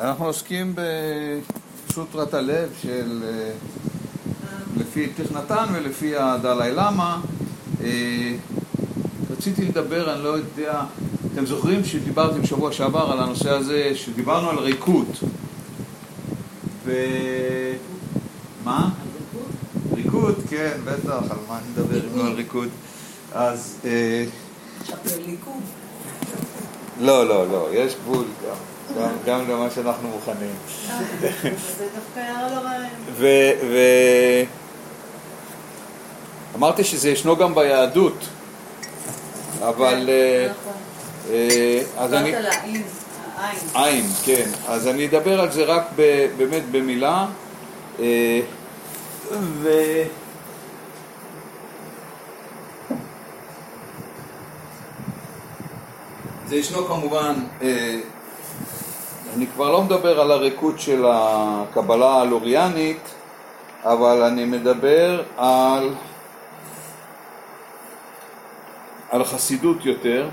אנחנו עוסקים בסוטרת הלב של לפי תכנתן ולפי הדלאי למה. רציתי לדבר, אני לא יודע, אתם זוכרים שדיברתי בשבוע שעבר על הנושא הזה, שדיברנו על ריקות ו... מה? ריקות, כן, בטח, על מה נדבר אם לא על ריקות אז... לא, לא, לא, יש גבול גם, גם למה שאנחנו מוכנים. זה דווקא היה לא רעיון. אמרתי שזה ישנו גם ביהדות, אבל... אז אני... דיברת על העין, העין. עין, כן. אז אני אדבר על זה רק באמת במילה. אה, ו... זה ישנו כמובן, אה, אני כבר לא מדבר על הריקוד של הקבלה הלוריאנית, אבל אני מדבר על, על חסידות יותר.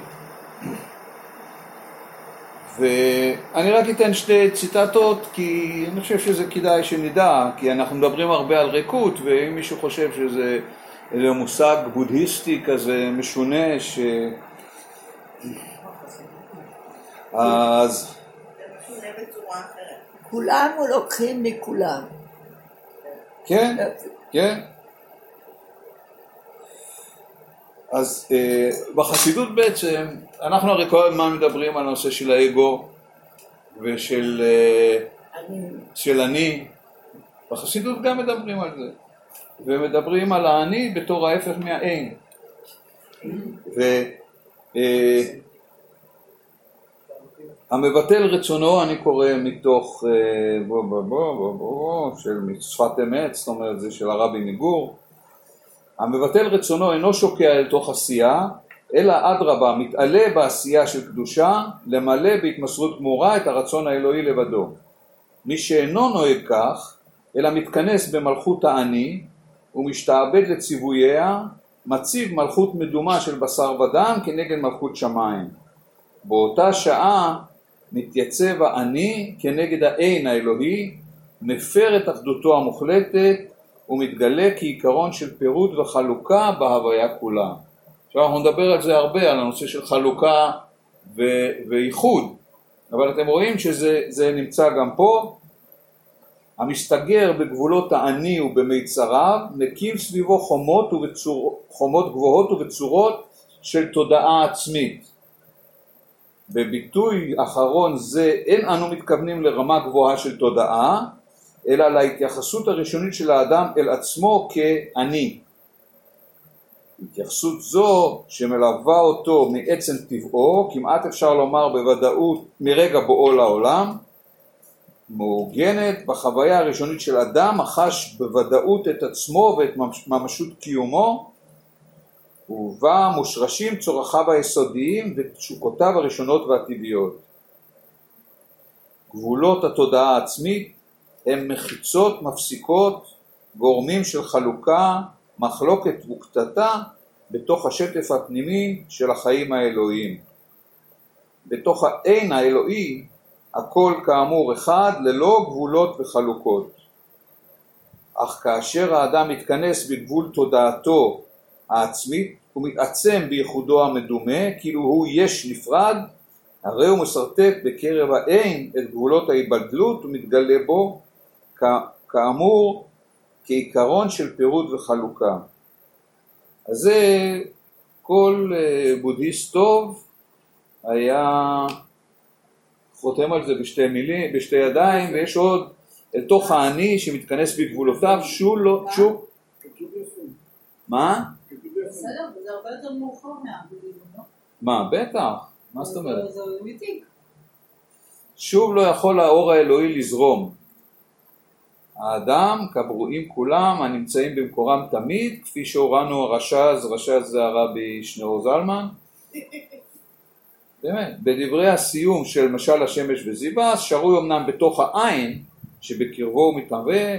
ואני רק אתן שתי ציטטות כי אני חושב שזה כדאי שנדע, כי אנחנו מדברים הרבה על ריקות ואם מישהו חושב שזה איזה מושג בודהיסטי כזה משונה ש... אז. כולם לוקחים מכולם. כן, כן. אז אה, בחסידות בעצם, אנחנו הרי כל הזמן מדברים על הנושא של האגו ושל אה, אני, של אני, בחסידות גם מדברים על זה, ומדברים על האני בתור ההפך מהאין. והמבטל רצונו, אני קורא מתוך אה, בוא בוא בוא בוא בוא של שפת אמת, זאת אומרת זה של הרבי מגור, המבטל רצונו אינו שוקע אל תוך עשייה, אלא אדרבה מתעלה בעשייה של קדושה, למלא בהתמסרות גמורה את הרצון האלוהי לבדו. מי שאינו נוהג כך, אלא מתכנס במלכות האני, ומשתעבד לציווייה, מציב מלכות מדומה של בשר ודם כנגד מלכות שמיים. באותה שעה מתייצב האני כנגד האין האלוהי, מפר את אחדותו המוחלטת, ומתגלה כעיקרון של פירוד וחלוקה בהוויה כולה. עכשיו אנחנו נדבר על זה הרבה, על הנושא של חלוקה ו- ואיחוד, אבל אתם רואים שזה זה נמצא גם פה. המסתגר בגבולות האני ובמיצריו, מקים סביבו חומות, ובצור, חומות גבוהות ובצורות של תודעה עצמית. בביטוי אחרון זה אין אנו מתכוונים לרמה גבוהה של תודעה, אלא להתייחסות הראשונית של האדם אל עצמו כאני. התייחסות זו שמלווה אותו מעצם טבעו, כמעט אפשר לומר בוודאות מרגע בואו לעולם, מעוגנת בחוויה הראשונית של אדם החש בוודאות את עצמו ואת ממשות קיומו ובה מושרשים צורחיו היסודיים ותשוקותיו הראשונות והטבעיות. גבולות התודעה העצמית הם מחיצות מפסיקות, גורמים של חלוקה, מחלוקת וקטטה בתוך השטף הפנימי של החיים האלוהיים. בתוך האין האלוהי הכל כאמור אחד ללא גבולות וחלוקות. אך כאשר האדם מתכנס בגבול תודעתו העצמית הוא מתעצם בייחודו המדומה כאילו הוא יש נפרד הרי הוא משרטט בקרב האין את גבולות ההיבדלות ומתגלה בו כאמור כעיקרון של פירוד וחלוקה. אז זה כל אה, בודהיסט טוב היה חותם על זה בשתי מילים, בשתי ידיים ויש עוד אל תוך האני שמתכנס בגבולותיו שוב לא, שוב מה? בסדר, וזה הרבה יותר מאוחר מהבודהיזם, לא? מה, בטח, מה זאת אומרת? זה אמיתי. שוב לא יכול האור האלוהי לזרום. האדם כברואים כולם הנמצאים במקורם תמיד, כפי שהורנו הרש"ז, רש"ז זה הרבי שניאור זלמן. באמת, בדברי הסיום של משל השמש וזיווה, שרוי אמנם בתוך העין שבקרבו הוא מתהווה,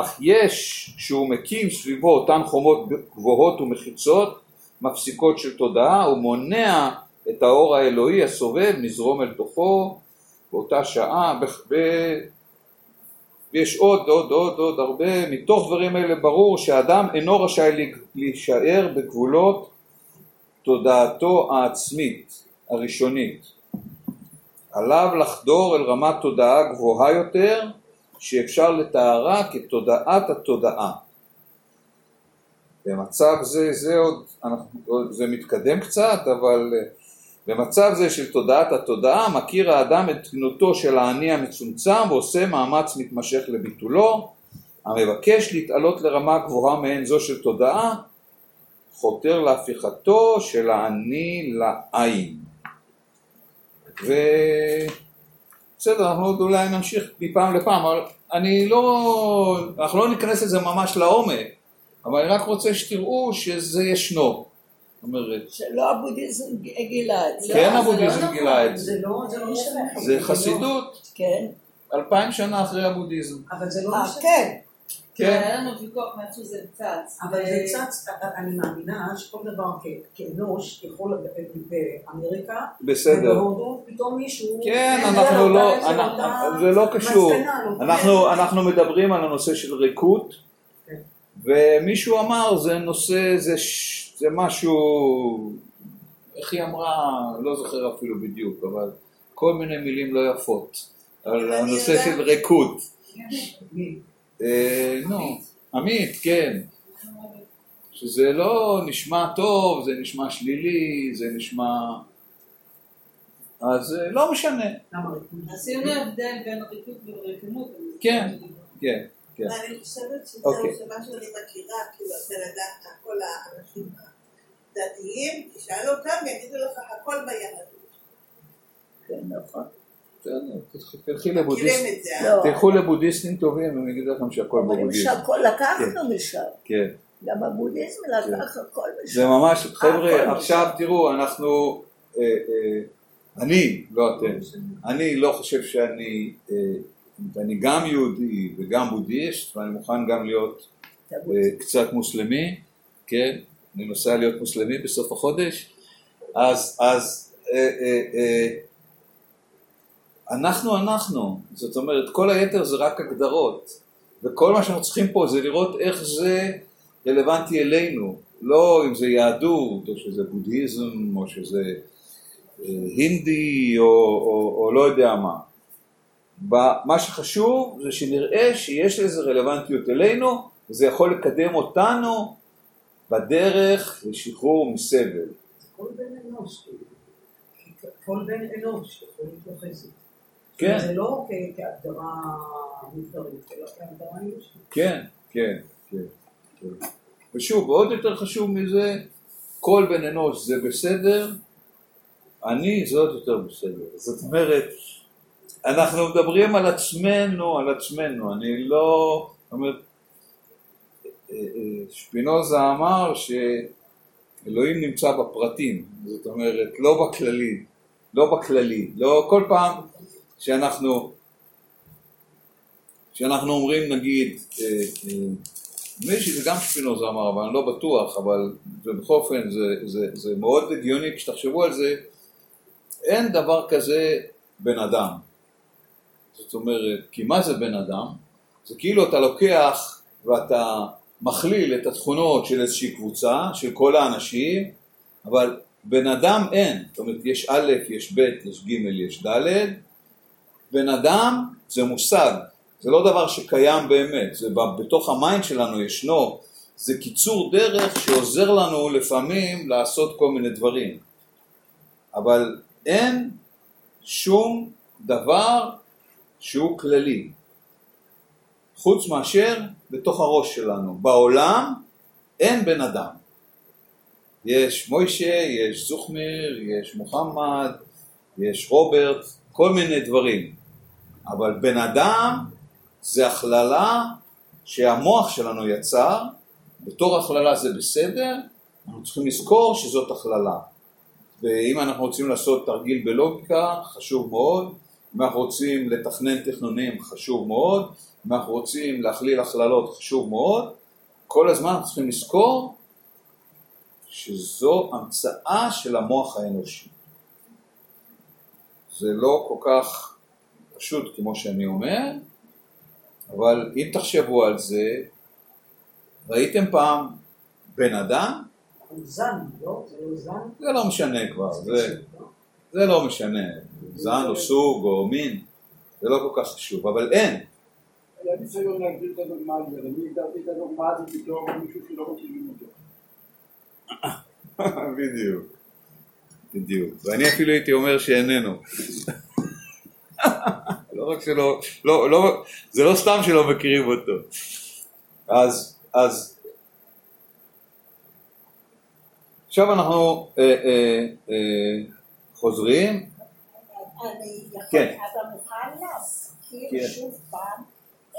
אך יש שהוא מקים סביבו אותן חומות גבוהות ומחיצות, מפסיקות של תודעה, הוא מונע את האור האלוהי הסובב מזרום אל תוכו, באותה שעה, ב- ב- ויש עוד, עוד, עוד, עוד הרבה, מתוך דברים אלה ברור שהאדם אינו רשאי להישאר בגבולות תודעתו העצמית, הראשונית. עליו לחדור אל רמת תודעה גבוהה יותר, שאפשר לתארה כתודעת התודעה. במצב זה, זה עוד, אנחנו, זה מתקדם קצת, אבל אה, במצב זה של תודעת התודעה מכיר האדם את תנותו של האני המצומצם ועושה מאמץ מתמשך לביטולו, המבקש להתעלות לרמה גבוהה מעין זו של תודעה, חותר להפיכתו של האני לעין. ובסדר, אנחנו עוד אולי נמשיך מפעם לפעם, אבל אני לא, אנחנו לא ניכנס לזה ממש לעומק, אבל אני רק רוצה שתראו שזה ישנו. זאת אומרת, שלא הבודהיזם גילה את זה. כן הבודהיזם לא נכון, גילה את זה, זה לא זה לא משנה. זה חסידות, כן. אלפיים שנה אחרי הבודהיזם. אבל זה לא אה, משנה. כן. כן. כן, היה לנו ויכוח מאיפה זה צץ. אבל זה צץ, אני מאמינה שכל דבר כאנוש יכול באמריקה, בסדר. ובהודו פתאום מישהו... כן, אנחנו לא, אנחנו- אותה זה לא קשור. לא אנחנו, אנחנו מדברים על הנושא של ריקות, כן. ומישהו אמר זה נושא, זה, משהו, איך היא אמרה, לא זוכר אפילו בדיוק, אבל כל מיני מילים לא יפות, על הנושא. של ריקות. מי? אה, נו, עמית, כן. שזה לא נשמע טוב, זה נשמע שלילי, זה נשמע... אז אה, לא משנה, ריקוד? עשינו הבדל בין ריקוד וריקנות. כן. כן, כן. אני חושבת שזה אוקיי. מה שאני מכירה, כאילו, בן אדם, כל האנשים הדתיים, תשאל אותם, יגידו לך הכל ביהדות. כן, נכון. תלכי לבודהיסט, מכירים את זה, לא. אה? תלכו לבודהיסטים טובים, הם יגידו לכם שהכל אומרים בבודהיזם. שהכל לקחנו משם. כן. גם הבודהיזם לקח הכל זה משם. ממש, הכל חבר'ה. עכשיו תראו, אנחנו, אה, אה, אני, לא אתם, אני לא חושב שאני, אה, אני גם יהודי וגם בודהיסט, ואני מוכן גם להיות אה, קצת מוסלמי, כן, אני נוסע להיות מוסלמי בסוף החודש, אז, אז אה, אה, אה, אנחנו אנחנו, זאת אומרת כל היתר זה רק הגדרות, וכל מה שאנחנו צריכים פה זה לראות איך זה רלוונטי אלינו, לא אם זה יהדות, או שזה בודהיזם, או שזה אה, הינדי, או, או, או לא יודע מה. מה שחשוב זה שנראה שיש לזה רלוונטיות אלינו, וזה יכול לקדם אותנו בדרך לשחרור מסבל. כל בן אנוש, כאילו. כל בן אנוש יכול להתייחס לזה. כן. זה לא כהגדרה מגדרית, אלא כהגדרה אנושית. כן, כן, כן, כן. ושוב, עוד יותר חשוב מזה, כל בן אנוש זה בסדר, אני זה עוד יותר בסדר. זאת אומרת, אנחנו מדברים על עצמנו, על עצמנו, אני לא... אה, אה, שפינוזה אמר שאלוהים נמצא בפרטים, זאת אומרת, לא בכללי, לא בכללי, לא כל פעם שאנחנו כשאנחנו אומרים נגיד, נדמה לי שזה גם שפינוזה אמר, אבל אני לא בטוח, אבל בכל אופן זה, זה, זה מאוד הגיוני כשתחשבו על זה, אין דבר כזה בן אדם. זאת אומרת, כי מה זה בן אדם? זה כאילו אתה לוקח ואתה מכליל את התכונות של איזושהי קבוצה, של כל האנשים, אבל בן אדם אין. זאת אומרת, יש א', יש ב', יש ג', יש ד', בן אדם זה מושג, זה לא דבר שקיים באמת, זה בתוך ה mind שלנו ישנו, זה קיצור דרך שעוזר לנו לפעמים לעשות כל מיני דברים. אבל אין שום דבר שהוא כללי, חוץ מאשר בתוך הראש שלנו. בעולם אין בן אדם. יש מוישה, יש זוכמיר, יש מוחמד, יש רוברט, כל מיני דברים. אבל בן אדם זה הכללה שהמוח שלנו יצר, בתור הכללה זה בסדר, אנחנו צריכים לזכור שזאת הכללה. ואם אנחנו רוצים לעשות תרגיל בלוגיקה, חשוב מאוד, אם אנחנו רוצים לתכנן תכנונים, חשוב מאוד, אם אנחנו רוצים להכליל הכללות, חשוב מאוד, כל הזמן אנחנו צריכים לזכור שזו המצאה של המוח האנושי. זה לא כל כך פשוט כמו שאני אומר, אבל אם תחשבו על זה, ראיתם פעם בן אדם? זן, לא? זה לא זן? זה לא משנה כבר, זה, זה לא משנה, זן או סוג או מין, זה לא כל כך חשוב, אבל אין. אני צריך גם להגדיר את הדוגמה הזאת, אני הגדרתי את הדוגמה הזאת בתור מישהו שלא מכירים אותו. בדיוק, בדיוק, ואני אפילו הייתי אומר שאיננו. לא רק שלא, לא, לא, זה לא סתם שלא מכירים אותו. אז, אז, עכשיו אנחנו אה, אה, אה, חוזרים, אני יכול, כן. אתה מוכן להזכיר כן. שוב פעם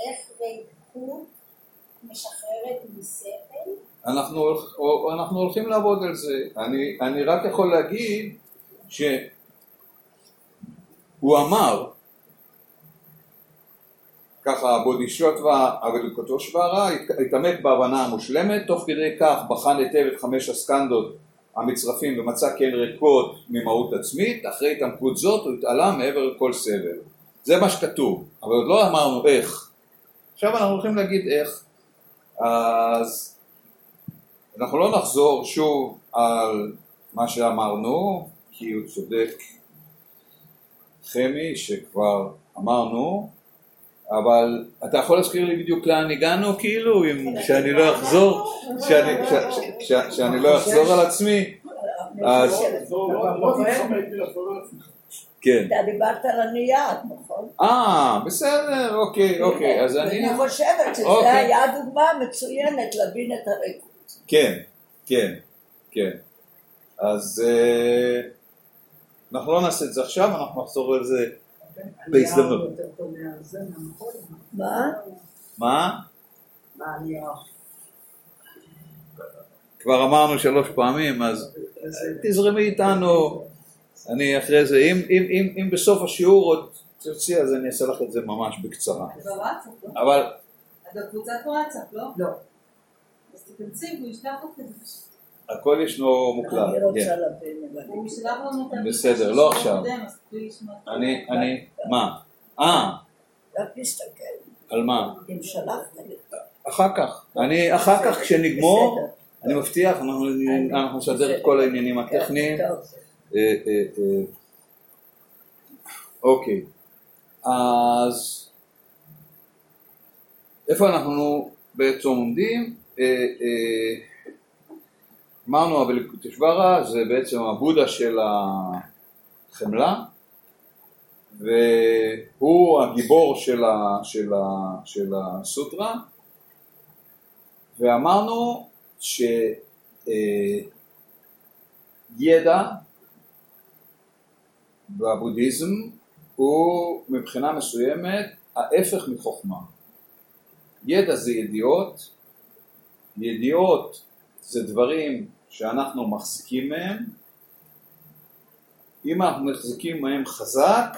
איך ריקות משחררת מסבל? אנחנו, הולכ- אנחנו הולכים לעבוד על זה. אני, אני רק יכול להגיד שהוא אמר, ככה הבודישוטווה אבדוקתושוורה התעמק בהבנה המושלמת, תוך כדי כך בחן היטב את חמש הסקנדות המצרפים ומצא כי הן ריקות ממהות עצמית, אחרי התעמקות זאת הוא התעלה מעבר לכל סבל. זה מה שכתוב, אבל עוד לא אמרנו איך. עכשיו אנחנו הולכים להגיד איך. אז אנחנו לא נחזור שוב על מה שאמרנו, כי הוא צודק חמי שכבר אמרנו, אבל אתה יכול להזכיר לי בדיוק לאן הגענו כאילו, שאני לא אחזור, שאני, ש, ש, ש, שאני לא אחזור על עצמי, אז לא, לא, לא. כן. אתה דיברת על הנייר, נכון? אה, בסדר, אוקיי, אוקיי, אז אני, אני חושבת שזו אוקיי. היה דוגמה מצוינת להבין את הריקות. כן, כן, כן. אז אה, אנחנו לא נעשה את זה עכשיו, אנחנו נחזור על זה בהזדמנות. מה? מה? כבר אמרנו שלוש פעמים, אז תזרמי איתנו, אני אחרי זה, אם, אם, אם, אם בסוף השיעור עוד תרצי, אז אני אעשה לך את זה ממש בקצרה. בוואטסאפ, לא? אבל את בקבוצת וואטסאפ, לא? לא. אז תיכנסי והוא ישלח זה. הכל ישנו מוקלט, אני רוצה כן. להבין, זה. בסדר, לא עכשיו. אני, אני, מה? אה, רק תסתכל, על מה? אם שלחת לי. אחר כך. אני, אחר כך כשנגמור. אני מבטיח, אנחנו, אנחנו נסדר את כל העניינים הטכניים. טוב. אה, אה, אה. אוקיי, אז איפה אנחנו בעצם עומדים? אה, אה, אמרנו הבליקוטשוורה זה בעצם הבודה של החמלה והוא הגיבור של, ה, של, ה, של הסוטרה ואמרנו שידע בבודהיזם הוא מבחינה מסוימת ההפך מחוכמה. ידע זה ידיעות, ידיעות זה דברים שאנחנו מחזיקים מהם, אם אנחנו מחזיקים מהם חזק,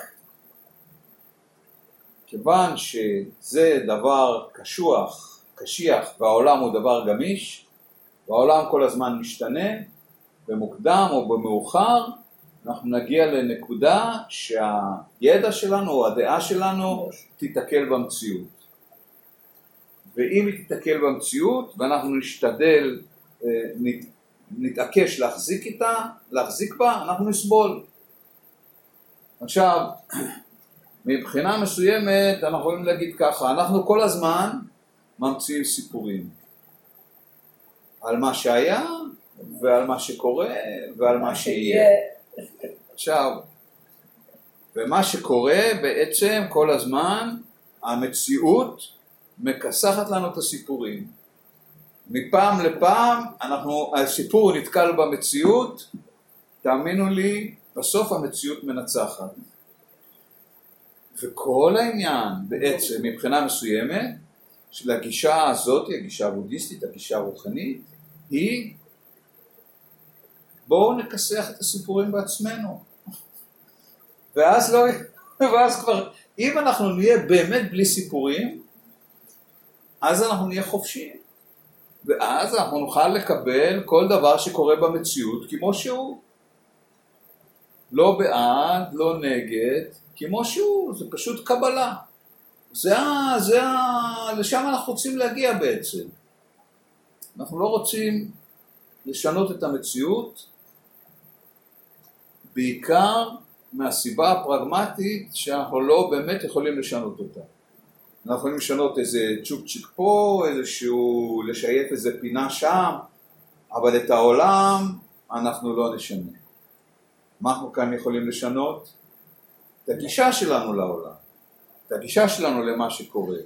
כיוון שזה דבר קשוח, קשיח, והעולם הוא דבר גמיש, והעולם כל הזמן משתנה, במוקדם או במאוחר, אנחנו נגיע לנקודה שהידע שלנו או הדעה שלנו תיתקל במציאות. ואם היא תיתקל במציאות ואנחנו נשתדל, אה, נתעקש להחזיק איתה, להחזיק בה, אנחנו נסבול. עכשיו, מבחינה מסוימת אנחנו יכולים להגיד ככה, אנחנו כל הזמן ממציאים סיפורים על מה שהיה ועל מה שקורה ועל מה שיהיה. עכשיו, ומה שקורה בעצם כל הזמן, המציאות מכסחת לנו את הסיפורים. מפעם לפעם אנחנו, הסיפור נתקל במציאות, תאמינו לי, בסוף המציאות מנצחת. וכל העניין בעצם מבחינה מסוימת של הגישה הזאת, הגישה הבודהיסטית, הגישה הרוחנית, היא בואו נכסח את הסיפורים בעצמנו. ואז לא, ואז כבר, אם אנחנו נהיה באמת בלי סיפורים, אז אנחנו נהיה חופשיים. ואז אנחנו נוכל לקבל כל דבר שקורה במציאות כמו שהוא. לא בעד, לא נגד, כמו שהוא, זה פשוט קבלה. זה ה... זה ה... לשם אנחנו רוצים להגיע בעצם. אנחנו לא רוצים לשנות את המציאות, בעיקר מהסיבה הפרגמטית שאנחנו לא באמת יכולים לשנות אותה. אנחנו יכולים לשנות איזה צ'ופצ'יק פה, איזשהו, לשייף איזה פינה שם, אבל את העולם אנחנו לא נשנה. מה אנחנו כאן יכולים לשנות? את הגישה שלנו לעולם, את הגישה שלנו למה שקורה.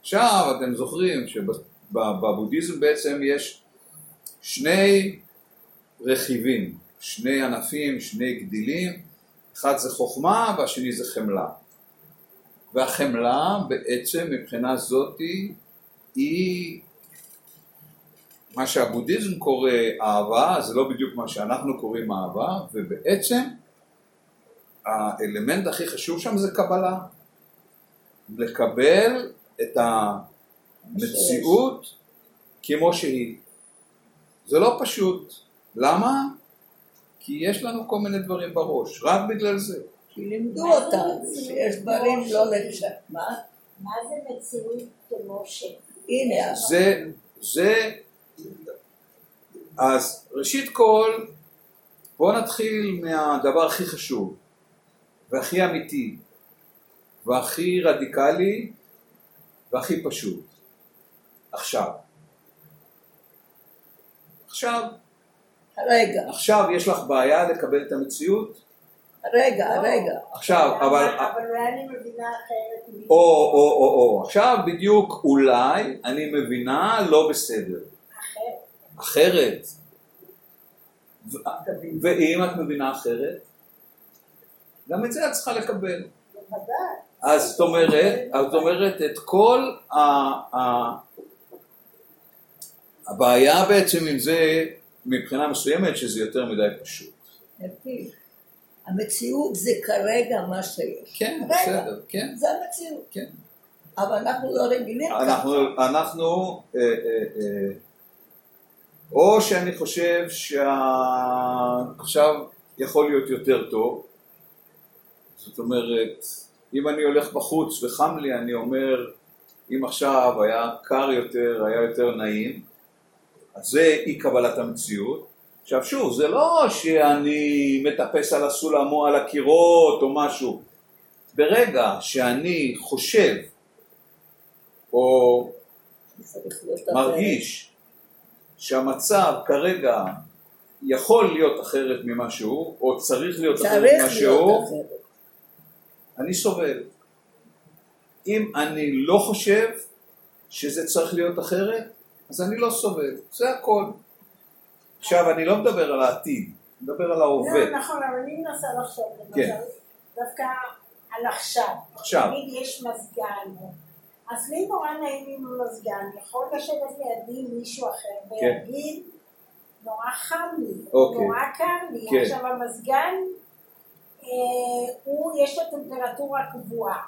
עכשיו אתם זוכרים שבבודהיזם בעצם יש שני רכיבים, שני ענפים, שני גדילים, אחד זה חוכמה והשני זה חמלה. והחמלה בעצם מבחינה זאתי היא מה שהבודהיזם קורא אהבה, זה לא בדיוק מה שאנחנו קוראים אהבה, ובעצם האלמנט הכי חשוב שם זה קבלה. לקבל את המציאות כמו שהיא. זה לא פשוט. למה? כי יש לנו כל מיני דברים בראש, רק בגלל זה. כי לימדו אותנו שיש דברים לא לשם. מה? מה זה מציאות כמו ש... הנה, זה, זה, אז ראשית כל, בואו נתחיל מהדבר הכי חשוב, והכי אמיתי, והכי רדיקלי, והכי פשוט. עכשיו. עכשיו, רגע, עכשיו יש לך בעיה לקבל את המציאות? רגע, רגע. עכשיו, אבל... אבל אולי אני מבינה אחרת. מ- או, או, או, או, עכשיו בדיוק אולי אני מבינה לא בסדר. אחרת. ואם את מבינה אחרת, גם את זה את צריכה לקבל. בוודאי. אז זאת אומרת, אז זאת אומרת את כל ה... ה... הבעיה בעצם עם זה מבחינה מסוימת שזה יותר מדי פשוט. המציאות זה כרגע מה שיש. כן, רגע. בסדר, כן, זה המציאות. כן. אבל אנחנו לא רגילים אנחנו, ככה. אנחנו אה, אה, אה, או שאני חושב שעכשיו יכול להיות יותר טוב, זאת אומרת, אם אני הולך בחוץ וחם לי, אני אומר, אם עכשיו היה קר יותר, היה יותר נעים, אז זה אי קבלת המציאות. עכשיו שוב, זה לא שאני מטפס על הסולם או על הקירות או משהו. ברגע שאני חושב או. מרגיש שהמצב כרגע יכול להיות אחרת ממה שהוא, או צריך להיות אחרת ממה שהוא. אני סובל. אם אני לא חושב שזה צריך להיות אחרת, אז אני לא סובל. זה הכל. עכשיו, אני לא מדבר על העתיד, אני מדבר על ההווה. לא, נכון, אבל אני מנסה לחשוב, כן. דווקא על עכשיו. עכשיו. נגיד יש מזגן, אז לי נורא נעים עם המזגן, יכול לשבת לידי מישהו אחר כן. ויגיד, נורא חם לי, אוקיי. נורא קר לי. כן. עכשיו המזגן, אה, הוא, יש לו טמפרטורה קבועה,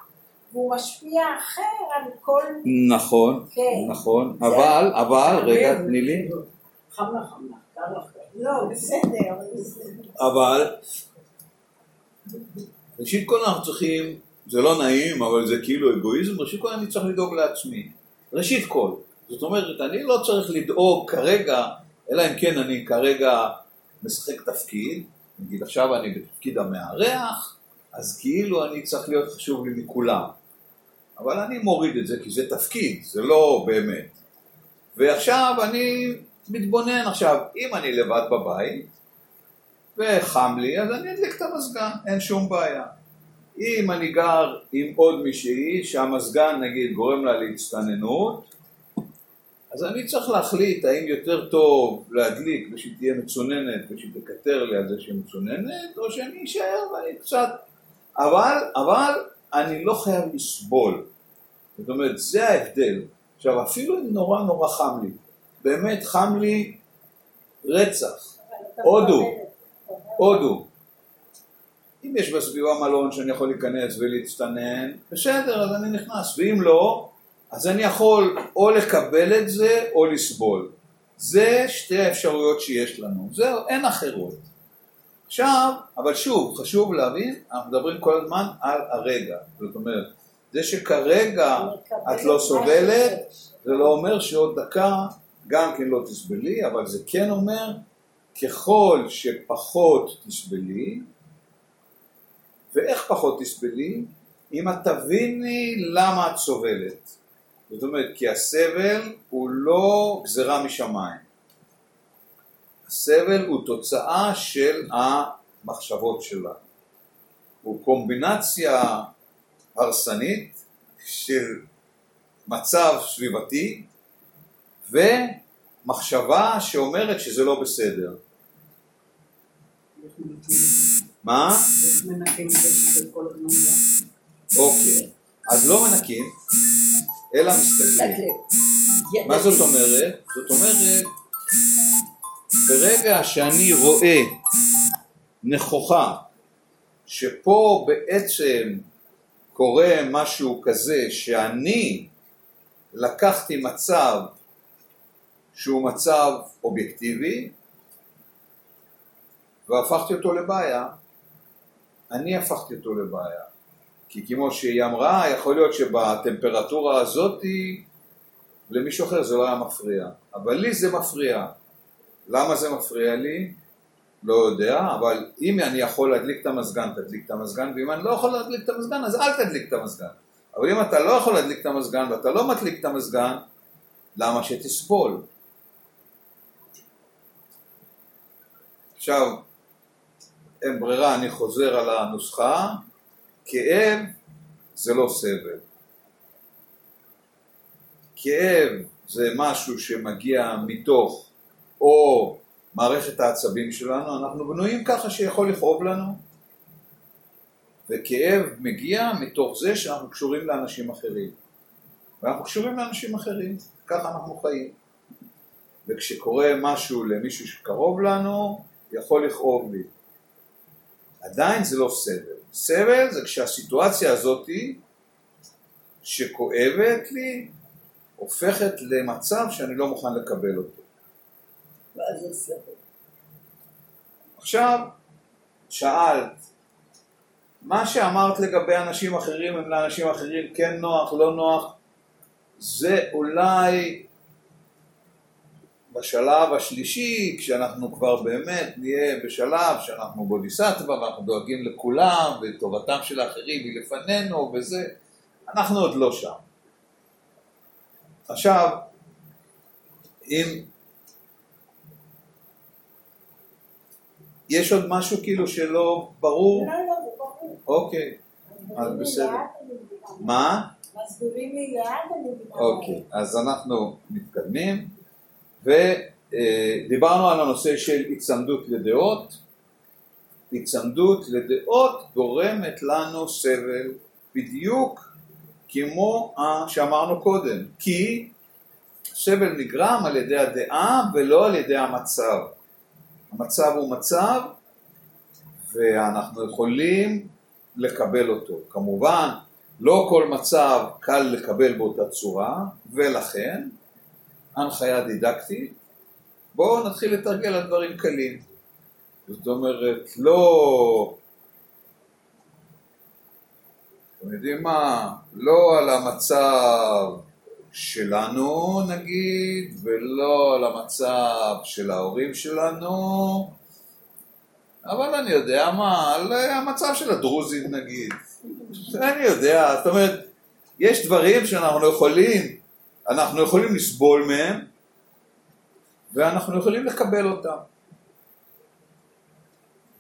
והוא משפיע אחר על כל... נכון, כן. נכון, אבל, אבל, רגע, תני לי, חם לך, חם לך, קר לך. לא, בסדר, בסדר. אבל ראשית כל אנחנו צריכים, זה לא נעים, אבל זה כאילו אגואיזם, ראשית כל אני צריך לדאוג לעצמי. ראשית כל. זאת אומרת, אני לא צריך לדאוג כרגע, אלא אם כן אני כרגע משחק תפקיד, נגיד עכשיו אני בתפקיד המארח, אז כאילו אני צריך להיות חשוב לי מכולם. אבל אני מוריד את זה כי זה תפקיד, זה לא באמת. ועכשיו אני מתבונן עכשיו, אם אני לבד בבית, וחם לי, אז אני אדליק את המזגן, אין שום בעיה. אם אני גר עם עוד מישהי שהמזגן נגיד גורם לה להצטננות, אז אני צריך להחליט האם יותר טוב להדליק ושהיא תהיה מצוננת ושהיא תקטר לי על זה שהיא מצוננת, או שאני אשאר ואני קצת... אבל, אבל אני לא חייב לסבול. זאת אומרת, זה ההבדל. עכשיו, אפילו אם נורא נורא חם לי, באמת חם לי רצח, הודו. הודו. אם יש בסביבה מלון שאני יכול להיכנס ולהצטנן, בסדר, אז אני נכנס, ואם לא, אז אני יכול או לקבל את זה או לסבול. זה שתי האפשרויות שיש לנו, זהו, אין אחרות. עכשיו, אבל שוב, חשוב להבין, אנחנו מדברים כל הזמן על הרגע. זאת אומרת, זה שכרגע את לא סובלת, זה לא אומר שעוד דקה גם כן לא תסבלי, אבל זה כן אומר, ככל שפחות תסבלי, ואיך פחות תסבלי? אם את תביני למה את סובלת. זאת אומרת, כי הסבל הוא לא גזרה משמיים. הסבל הוא תוצאה של המחשבות שלנו. הוא קומבינציה הרסנית של מצב סביבתי ומחשבה שאומרת שזה לא בסדר. מה? אוקיי. אז לא מנקים, אלא מסתכלים. מה זאת אומרת? זאת אומרת, ברגע שאני רואה נכוחה שפה בעצם קורה משהו כזה שאני לקחתי מצב שהוא מצב אובייקטיבי והפכתי אותו לבעיה, אני הפכתי אותו לבעיה. כי כמו שהיא אמרה, יכול להיות שבטמפרטורה הזאתי למישהו אחר זה לא היה מפריע, אבל לי זה מפריע. למה זה מפריע לי? לא יודע, אבל אם אני יכול להדליק את המזגן, תדליק את המזגן, ואם אני לא יכול להדליק את המזגן, אז אל תדליק את המזגן. אבל אם אתה לא יכול להדליק את המזגן ואתה לא מדליק את המזגן, למה שתסבול? עכשיו, אין ברירה, אני חוזר על הנוסחה, כאב זה לא סבל. כאב זה משהו שמגיע מתוך או מערכת העצבים שלנו, אנחנו בנויים ככה שיכול לכאוב לנו, וכאב מגיע מתוך זה שאנחנו קשורים לאנשים אחרים. ואנחנו קשורים לאנשים אחרים, ככה אנחנו חיים. וכשקורה משהו למישהו שקרוב לנו, יכול לכאוב לי. עדיין זה לא סבל. סבל זה כשהסיטואציה הזאתי שכואבת לי, הופכת למצב שאני לא מוכן לקבל אותו. ואז זה סבל. עכשיו, שאלת, מה שאמרת לגבי אנשים אחרים, אם לאנשים אחרים כן נוח, לא נוח, זה אולי בשלב השלישי, כשאנחנו כבר באמת נהיה בשלב שאנחנו בודיסטווה ואנחנו דואגים לכולם וטובתם של האחרים היא לפנינו וזה, אנחנו עוד לא שם. עכשיו, אם יש עוד משהו כאילו שלא ברור? לא, לא, זה ברור. אוקיי, אז בסדר. מה? מסבירים לי לאט אני. אוקיי, אז אנחנו מתקדמים ודיברנו על הנושא של היצמדות לדעות. היצמדות לדעות גורמת לנו סבל בדיוק כמו שאמרנו קודם, כי סבל נגרם על ידי הדעה ולא על ידי המצב. המצב הוא מצב ואנחנו יכולים לקבל אותו. כמובן, לא כל מצב קל לקבל באותה צורה, ולכן הנחיה דידקטית, בואו נתחיל לתרגל על דברים קלים. זאת אומרת, לא... אתם יודעים מה? לא על המצב שלנו נגיד, ולא על המצב של ההורים שלנו, אבל אני יודע מה, על המצב של הדרוזים נגיד. אני יודע, זאת אומרת, יש דברים שאנחנו יכולים, אנחנו יכולים לסבול מהם, ואנחנו יכולים לקבל אותם.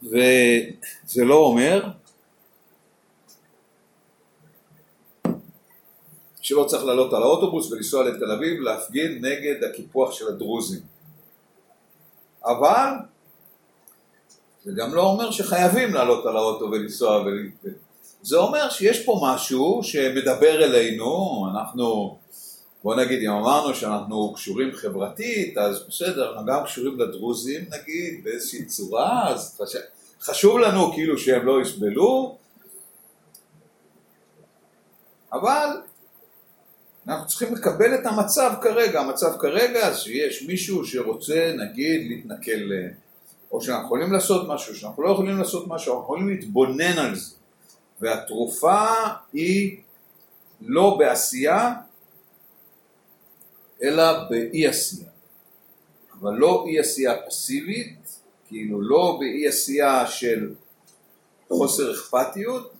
וזה לא אומר שלא צריך לעלות על האוטובוס ולנסוע לתל אביב להפגין נגד הקיפוח של הדרוזים. אבל זה גם לא אומר שחייבים לעלות על האוטו ולנסוע ול... זה אומר שיש פה משהו שמדבר אלינו, אנחנו, בוא נגיד, אם אמרנו שאנחנו קשורים חברתית, אז בסדר, אנחנו גם קשורים לדרוזים נגיד, באיזושהי צורה, אז חש... חשוב לנו כאילו שהם לא יסבלו, אבל אנחנו צריכים לקבל את המצב כרגע, המצב כרגע שיש מישהו שרוצה נגיד להתנכל או שאנחנו יכולים לעשות משהו, שאנחנו לא יכולים לעשות משהו, אנחנו יכולים להתבונן על זה. והתרופה היא לא בעשייה, אלא באי עשייה. אבל לא אי עשייה פסיבית, כאילו לא באי עשייה של חוסר אכפתיות,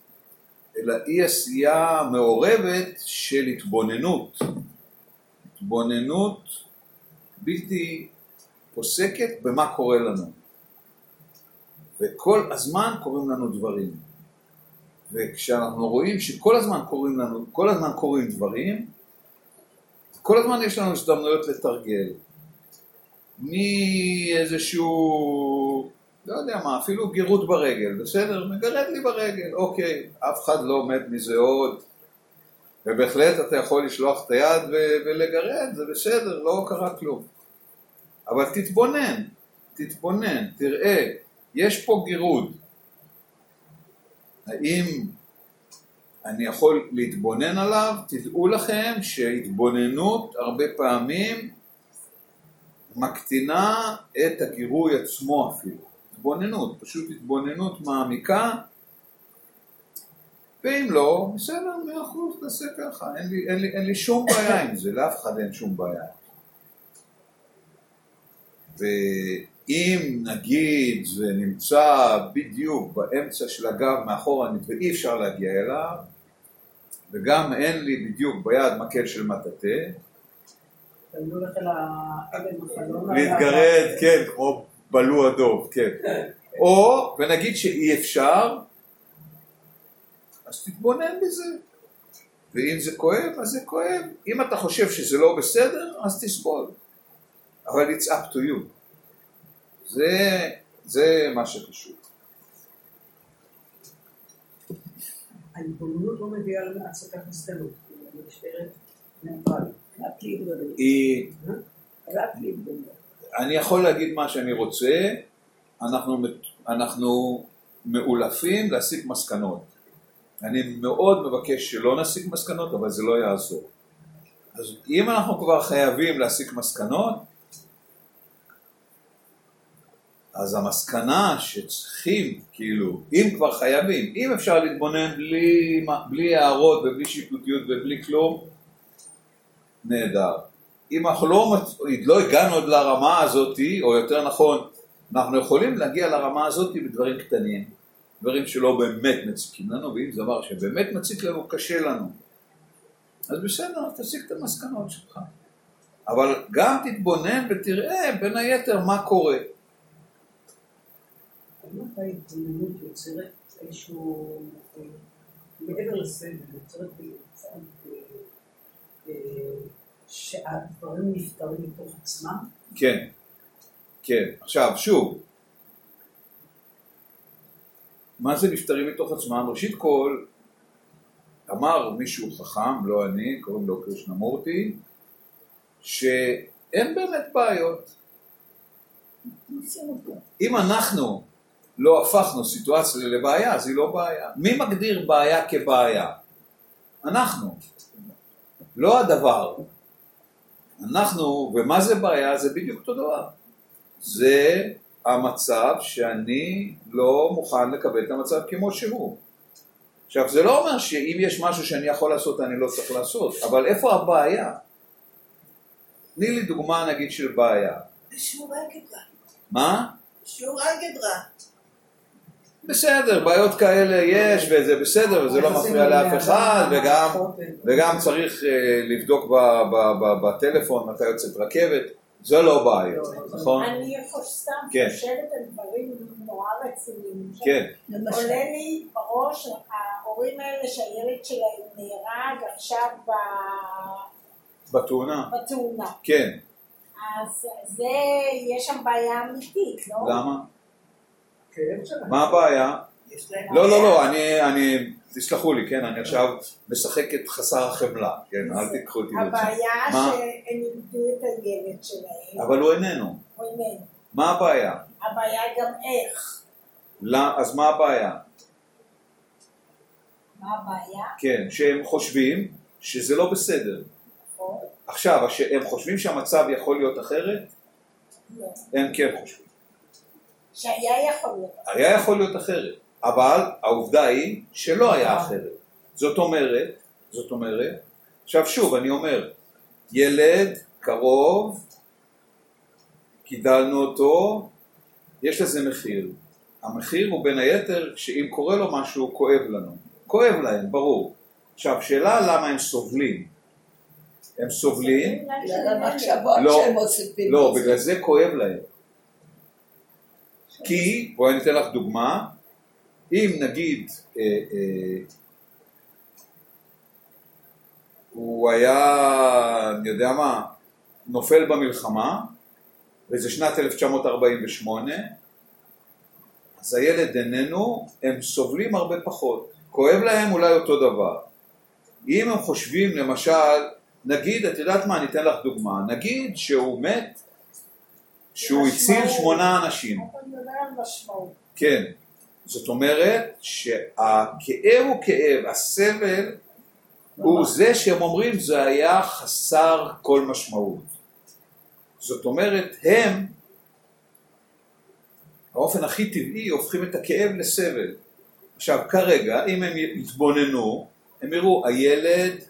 אלא אי עשייה מעורבת של התבוננות. התבוננות בלתי פוסקת במה קורה לנו. וכל הזמן קורים לנו דברים. וכשאנחנו רואים שכל הזמן קורים לנו, כל הזמן קורים דברים, כל הזמן יש לנו הזדמנויות לתרגל. מאיזשהו, לא יודע מה, אפילו גירות ברגל, בסדר? מגרד לי ברגל, אוקיי, אף אחד לא מת מזה עוד, ובהחלט אתה יכול לשלוח את היד ולגרד, זה בסדר, לא קרה כלום. אבל תתבונן, תתבונן, תראה, יש פה גירוד. האם אני יכול להתבונן עליו? תדעו לכם שהתבוננות הרבה פעמים מקטינה את הגירוי עצמו אפילו. התבוננות, פשוט התבוננות מעמיקה, ואם לא, בסדר, מאה אחוז, תעשה ככה, אין לי, אין, לי, אין לי שום בעיה עם זה, לאף אחד אין שום בעיה. ואם נגיד זה נמצא בדיוק באמצע של הגב מאחורנית ואי אפשר להגיע אליו, וגם אין לי בדיוק ביד מקל של מטאטא, בחלום. להתגרד, כן, כמו בלוע דוב, כן. או, ונגיד שאי אפשר, אז תתבונן בזה. ואם זה כואב, אז זה כואב. אם אתה חושב שזה לא בסדר, אז תסבול. אבל it's up to you. זה, זה מה שחשוב. ההתבוננות לא מביאה להצגת מסקנות, היא נשארת ניטרלית. רק להתבונן. היא, רק להתבונן. אני יכול להגיד מה שאני רוצה, אנחנו, אנחנו מאולפים להסיק מסקנות. אני מאוד מבקש שלא נסיק מסקנות, אבל זה לא יעזור. אז אם אנחנו כבר חייבים להסיק מסקנות, אז המסקנה שצריכים, כאילו, אם כבר חייבים, אם אפשר להתבונן בלי, בלי הערות ובלי שיפוטיות ובלי כלום, נהדר. אם אנחנו לא, לא הגענו עוד לרמה הזאת, או יותר נכון, אנחנו יכולים להגיע לרמה הזאת בדברים קטנים, דברים שלא באמת מציקים לנו, ואם זה דבר שבאמת מציק לנו, קשה לנו. אז בסדר, תסיק את המסקנות שלך. אבל גם תתבונן ותראה בין היתר מה קורה. האם אותה התבוננות יוצרת איזשהו, אה, מעבר לסבל, יוצרת אה, אה, שהדברים נפתרים מתוך עצמם? כן, כן. עכשיו, שוב, מה זה נפטרים מתוך עצמם? ראשית כל, אמר מישהו חכם, לא אני, קוראים לו קרישנמורטי, שאין באמת בעיות. אם אנחנו לא הפכנו סיטואציה לבעיה, אז היא לא בעיה. מי מגדיר בעיה כבעיה? אנחנו, לא הדבר. אנחנו, ומה זה בעיה? זה בדיוק אותו דבר. זה המצב שאני לא מוכן לקבל את המצב כמו שהוא. עכשיו, זה לא אומר שאם יש משהו שאני יכול לעשות, אני לא צריך לעשות, אבל איפה הבעיה? תני לי דוגמה נגיד של בעיה. בשיעור אלגברה. מה? בשיעור אלגברה. בסדר, בעיות כאלה יש, וזה בסדר, וזה לא מפריע לאף אחד, וגם, וגם צריך אה, לבדוק בטלפון מתי יוצאת רכבת, זה לא בעיות, נכון? אני חוש- סתם כן. חושבת על דברים נורא רציניים. כן, עולה לי בראש ההורים האלה שהילד שלהם נהרג עכשיו ב- בתאונה, בתאונה. כן, אז זה, יש שם בעיה אמיתית, לא? למה? שלהם. מה הבעיה? לא, לא. לא, אני, אני, תסלחו לי, כן, אני עכשיו משחק את חסר החמלה, כן, אל תיקחו אותי לזה. הבעיה? שהם איבדו את הילד שלהם, אבל הוא איננו, או איננו. מה הבעיה? הבעיה גם איך. לא, אז מה הבעיה? מה הבעיה? כן, שהם חושבים שזה לא בסדר. נכון? עכשיו, הם חושבים שהמצב יכול להיות אחרת? לא. הם כן חושבים. שהיה יכול להיות. היה יכול להיות אחרת, אבל העובדה היא שלא היה אחרת. זאת אומרת, זאת אומרת, עכשיו שוב, אני אומר, ילד קרוב, גידלנו אותו, יש לזה מחיר. המחיר הוא בין היתר שאם קורה לו משהו, כואב לנו. כואב להם, ברור. עכשיו, שאלה למה הם סובלים. הם סובלים, לא. לא. בגלל זה כואב להם. כי, בואי אני אתן לך דוגמה, אם נגיד אה, אה, הוא היה, אני יודע מה, נופל במלחמה, וזה שנת 1948, אז הילד איננו, הם סובלים הרבה פחות. כואב להם אולי אותו דבר. אם הם חושבים למשל, נגיד, את יודעת מה, אני אתן לך דוגמה, נגיד שהוא מת, שהוא הציל. שמונה אנשים. אתה מדבר על משמעות. כן, זאת אומרת שהכאב הוא כאב, הסבל הוא זה שהם אומרים זה היה חסר כל משמעות. זאת אומרת הם באופן הכי טבעי הופכים את הכאב לסבל. עכשיו כרגע אם הם יתבוננו הם יראו הילד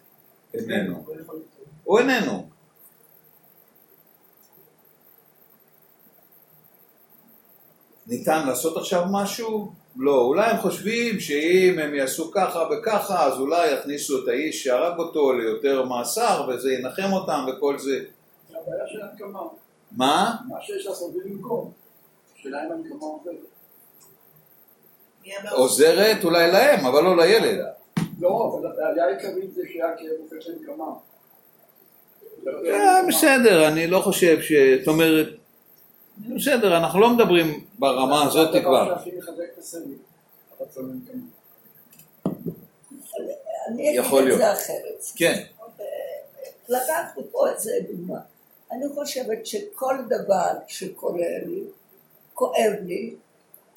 איננו, הוא איננו. ניתן לעשות עכשיו משהו? לא. אולי הם חושבים שאם הם יעשו ככה וככה, אז אולי יכניסו את האיש שהרג אותו ליותר מאסר, וזה ינחם אותם וכל זה. זה הבעיה של הנקמה. מה? מה שיש לעשות במקום. השאלה אם הנקמה אמר עוזרת אולי להם, אבל לא לילד. לא, אבל הבעיה העיקרית זה שהכאב הופך לנקמה. אה, בסדר, אני לא חושב ש... זאת אומרת, בסדר, אנחנו לא מדברים ברמה הזאת זה כבר. את לנקמה. אני אגיד את. זה אחרת. כן, לקחנו פה איזה דוגמה. אני חושבת שכל דבר שקורה לי, כואב לי,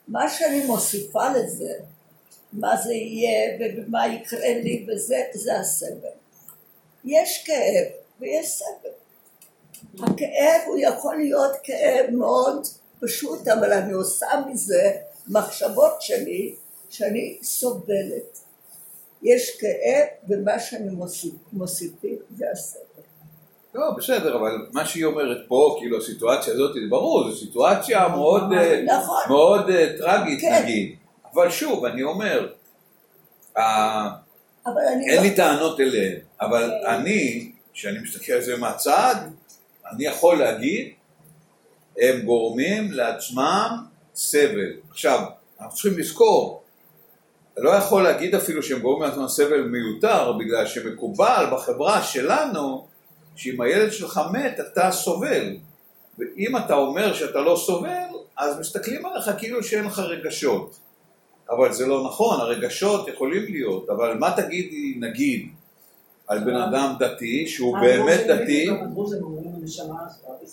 מה שאני מוסיפה לזה, מה זה יהיה ומה יקרה לי וזה, זה הסבל. יש כאב ויש סבל. הכאב הוא יכול להיות כאב מאוד פשוט, אבל אני עושה מזה מחשבות שלי שאני סובלת. יש כאב ומה שאני מוסיפים זה הסבל. לא, בסדר, אבל מה שהיא אומרת פה, כאילו הסיטואציה הזאת, ברור, זו סיטואציה מאוד, אה, נכון. מאוד אה, טרגית כן. נגיד. אבל שוב, אני אומר, אין לא... לי טענות אליהם, אבל אני, כשאני מסתכל על זה מהצד, אני יכול להגיד, הם גורמים לעצמם סבל. עכשיו, אנחנו צריכים לזכור, לא יכול להגיד אפילו שהם גורמים לעצמם סבל מיותר, בגלל שמקובל בחברה שלנו, שאם הילד שלך מת, אתה סובל. ואם אתה אומר שאתה לא סובל, אז מסתכלים עליך כאילו שאין לך רגשות. אבל זה לא נכון, הרגשות יכולים להיות, אבל מה תגידי, נגיד, על בן אדם דתי, שהוא באמת דתי,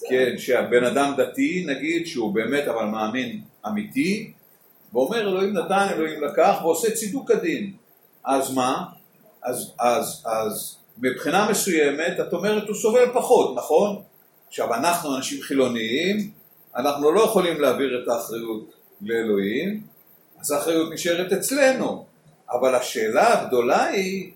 כן, שהבן אדם דתי, נגיד, שהוא באמת אבל מאמין אמיתי, ואומר אלוהים נתן, אלוהים לקח, ועושה צידוק הדין. אז מה? אז, אז, אז מבחינה מסוימת, את אומרת, הוא סובל פחות, נכון? עכשיו, אנחנו אנשים חילוניים, אנחנו לא יכולים להעביר את האחריות לאלוהים, אז האחריות נשארת אצלנו. אבל השאלה הגדולה היא,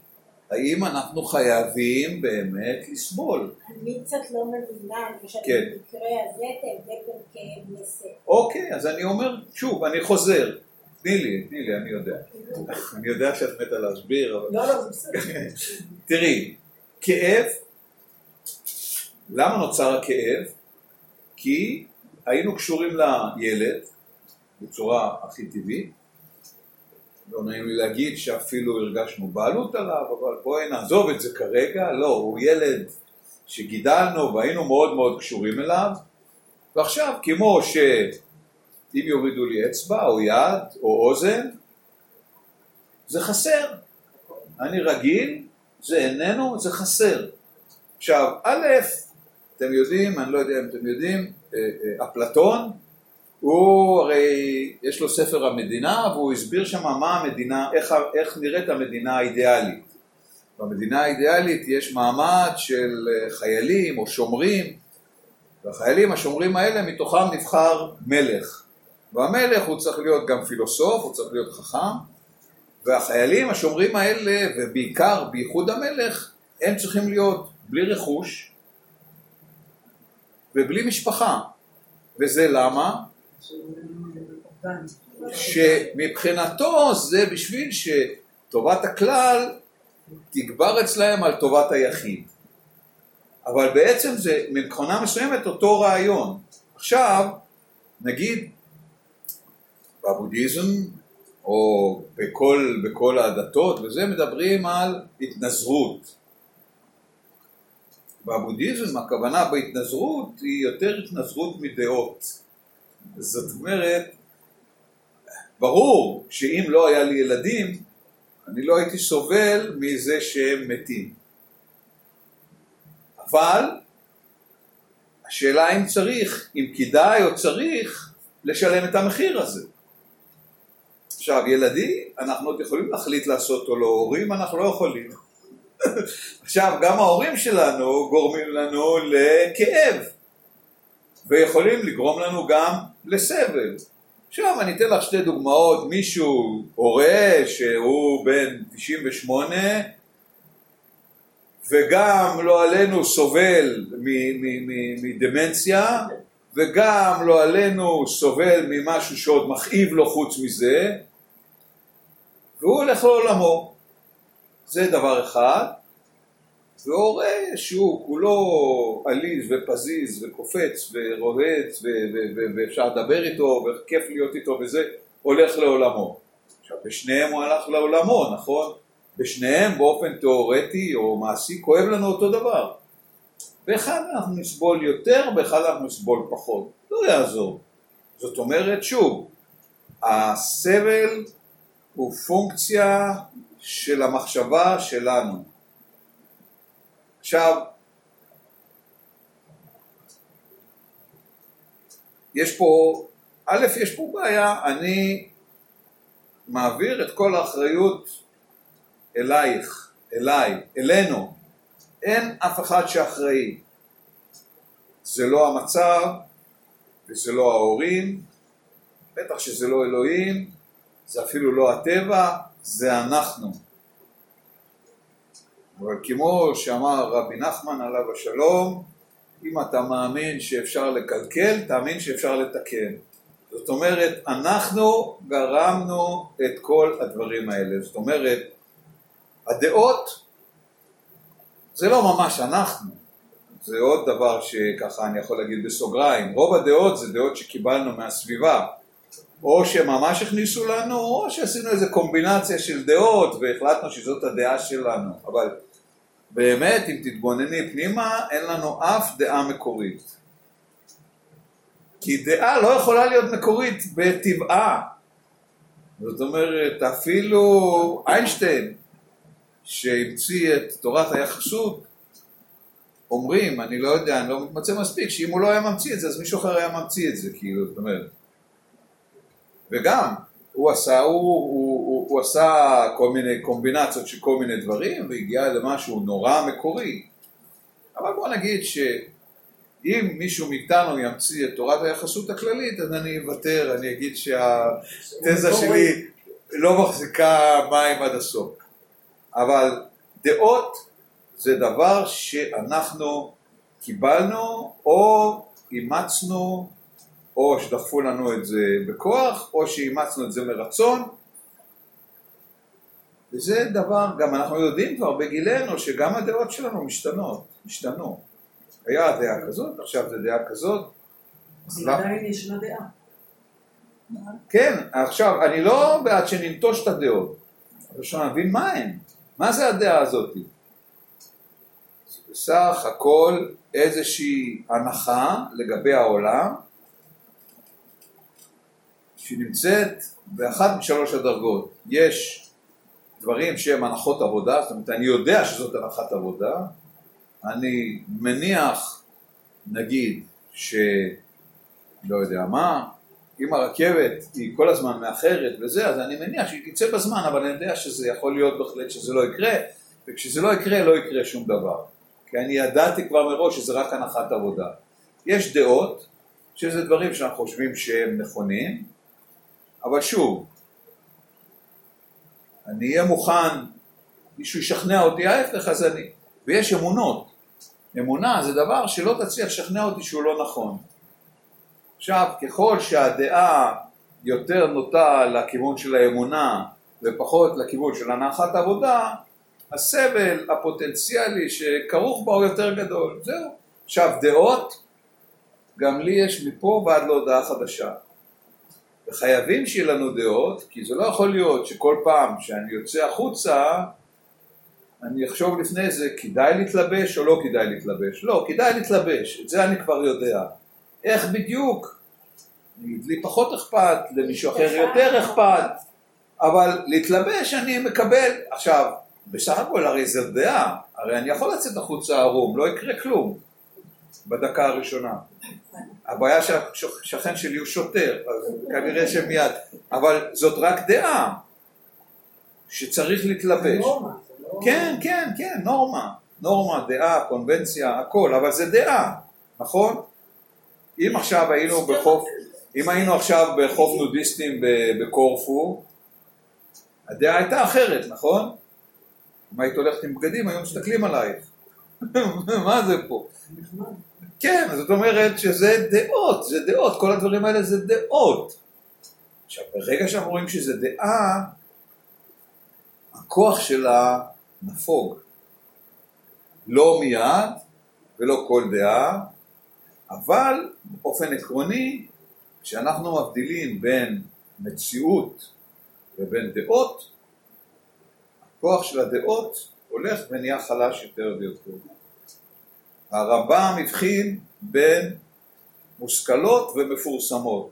האם אנחנו חייבים באמת לסבול? אני קצת לא מבינה, למשל כן. במקרה הזה את ההבדל בין כאב לסבל. אוקיי, אז אני אומר, שוב, אני חוזר. תני לי, תני לי, אני יודע. אני יודע שאת מתה להסביר, אבל... לא, לא, זה בסדר. תראי, כאב, למה נוצר הכאב? כי היינו קשורים לילד בצורה הכי טבעית, לא נעים לי להגיד שאפילו הרגשנו בעלות עליו, אבל בואי נעזוב את זה כרגע, לא, הוא ילד שגידלנו והיינו מאוד מאוד קשורים אליו, ועכשיו כמו שאם יורידו לי אצבע או יד או אוזן, זה חסר. אני רגיל, זה איננו, זה חסר. עכשיו, א', אתם יודעים, אני לא יודע אם אתם יודעים, אה, אה, אפלטון, הוא הרי, יש לו ספר המדינה, והוא הסביר שם מה המדינה, איך, איך נראית המדינה האידיאלית. במדינה האידיאלית יש מעמד של אה, חיילים או שומרים, והחיילים השומרים האלה מתוכם נבחר מלך. והמלך הוא צריך להיות גם פילוסוף, הוא צריך להיות חכם, והחיילים השומרים האלה, ובעיקר, בייחוד המלך, הם צריכים להיות בלי רכוש ובלי משפחה. וזה למה? שמבחינתו זה בשביל שטובת הכלל תגבר אצלהם על טובת היחיד. אבל בעצם זה מבחינה מסוימת אותו רעיון. עכשיו, נגיד בבודהיזם או בכל, בכל הדתות וזה מדברים על התנזרות. בבודהיזם הכוונה בהתנזרות היא יותר התנזרות מדעות. זאת אומרת, ברור שאם לא היה לי ילדים, אני לא הייתי סובל מזה שהם מתים. אבל השאלה אם צריך, אם כדאי או צריך לשלם את המחיר הזה. עכשיו, ילדים, אנחנו עוד יכולים להחליט לעשות או לא, הורים אנחנו לא יכולים. עכשיו, גם ההורים שלנו גורמים לנו לכאב, ויכולים לגרום לנו גם לסבל. עכשיו אני אתן לך שתי דוגמאות, מישהו, הורה שהוא בן 98 וגם לא עלינו סובל מדמנציה וגם לא עלינו סובל ממשהו שעוד מכאיב לו חוץ מזה והוא הולך לעולמו. זה דבר אחד. והורה שהוא כולו עליז ופזיז וקופץ ורועץ ואפשר לדבר איתו וכיף להיות איתו וזה, הולך לעולמו. עכשיו בשניהם הוא הלך לעולמו, נכון? בשניהם באופן תיאורטי או מעשי כואב לנו אותו דבר. באחד אנחנו נסבול יותר, באחד אנחנו נסבול פחות. לא יעזור. זאת אומרת, שוב, הסבל הוא פונקציה של המחשבה שלנו. עכשיו, יש פה, א', יש פה בעיה, אני מעביר את כל האחריות אלייך, אליי, אלינו. אין אף אחד שאחראי. זה לא המצב, וזה לא ההורים, בטח שזה לא אלוהים, זה אפילו לא הטבע, זה אנחנו. אבל כמו שאמר רבי נחמן עליו השלום, אם אתה מאמין שאפשר לקלקל, תאמין שאפשר לתקן. זאת אומרת, אנחנו גרמנו את כל הדברים האלה. זאת אומרת, הדעות זה לא ממש אנחנו, זה עוד דבר שככה אני יכול להגיד בסוגריים. רוב הדעות זה דעות שקיבלנו מהסביבה. או שממש הכניסו לנו, או שעשינו איזה קומבינציה של דעות והחלטנו שזאת הדעה שלנו. אבל באמת, אם תתבונני פנימה, אין לנו אף דעה מקורית. כי דעה לא יכולה להיות מקורית בטבעה. זאת אומרת, אפילו איינשטיין, שהמציא את תורת היחסות, אומרים, אני לא יודע, אני לא מתמצא מספיק, שאם הוא לא היה ממציא את זה, אז מישהו אחר היה ממציא את זה, כאילו, זאת אומרת. וגם, הוא עשה, הוא, הוא, הוא, עשה כל מיני קומבינציות של כל מיני דברים והגיע למשהו נורא מקורי. אבל בוא נגיד שאם מישהו מאיתנו ימציא את תורת היחסות הכללית, אז אני אוותר, אני אגיד שהתזה שלי לא מחזיקה מים עד הסוף. אבל דעות זה דבר שאנחנו קיבלנו או אימצנו או שדחפו לנו את זה בכוח, או שאימצנו את זה מרצון. וזה דבר, גם אנחנו יודעים כבר בגילנו שגם הדעות שלנו משתנות, משתנו. היה דעה כזאת, עכשיו זה דעה כזאת. אבל עדיין ישנה דעה. כן, עכשיו, אני לא בעד שננטוש את הדעות, אבל להבין מה הן, מה זה הדעה הזאת. זה בסך הכל איזושהי הנחה לגבי העולם, שהיא נמצאת באחת משלוש הדרגות. יש דברים שהם הנחות עבודה, זאת אומרת אני יודע שזאת הנחת עבודה, אני מניח נגיד שלא יודע מה, אם הרכבת היא כל הזמן מאחרת וזה, אז אני מניח שהיא תצא בזמן, אבל אני יודע שזה יכול להיות בהחלט שזה לא יקרה, וכשזה לא יקרה, לא יקרה שום דבר. כי אני ידעתי כבר מראש שזה רק הנחת עבודה. יש דעות, שזה דברים שאנחנו חושבים שהם נכונים, אבל שוב, אני אהיה מוכן, מישהו ישכנע אותי ההפך, אז אני... ויש אמונות. אמונה זה דבר שלא תצליח לשכנע אותי שהוא לא נכון. עכשיו, ככל שהדעה יותר נוטה לכיוון של האמונה ופחות לכיוון של הנחת עבודה, הסבל הפוטנציאלי שכרוך בה הוא יותר גדול. זהו. עכשיו, דעות, גם לי יש מפה ועד להודעה חדשה. וחייבים שיהיה לנו דעות, כי זה לא יכול להיות שכל פעם שאני יוצא החוצה, אני אחשוב לפני זה, כדאי להתלבש או לא כדאי להתלבש? לא, כדאי להתלבש, את זה אני כבר יודע. איך בדיוק? לי פחות אכפת, למישהו אחר יותר אכפת, אבל להתלבש אני מקבל. עכשיו, בסך הכל הרי זו דעה, הרי אני יכול לצאת החוצה ערום, לא יקרה כלום בדקה הראשונה. הבעיה שהשכן שלי הוא שוטר, אז כנראה שמיד, אבל זאת רק דעה שצריך להתלבש. נורמה, לא- כן, כן, כן, נורמה, נורמה, דעה, קונבנציה, הכל, אבל זה דעה, נכון? אם עכשיו היינו בחוף, אם היינו עכשיו בחוף נודיסטים בקורפו, הדעה הייתה אחרת, נכון? אם היית הולכת עם בגדים, היו מסתכלים עלייך. מה זה פה? כן, זאת אומרת שזה דעות, זה דעות, כל הדברים האלה זה דעות. עכשיו, ברגע שאנחנו רואים שזה דעה, הכוח שלה נפוג. לא מיד ולא כל דעה, אבל באופן עקרוני, כשאנחנו מבדילים בין מציאות ובין דעות, הכוח של הדעות הולך ונהיה חלש יותר ויותר. הרמב"ם הבחין בין מושכלות ומפורסמות.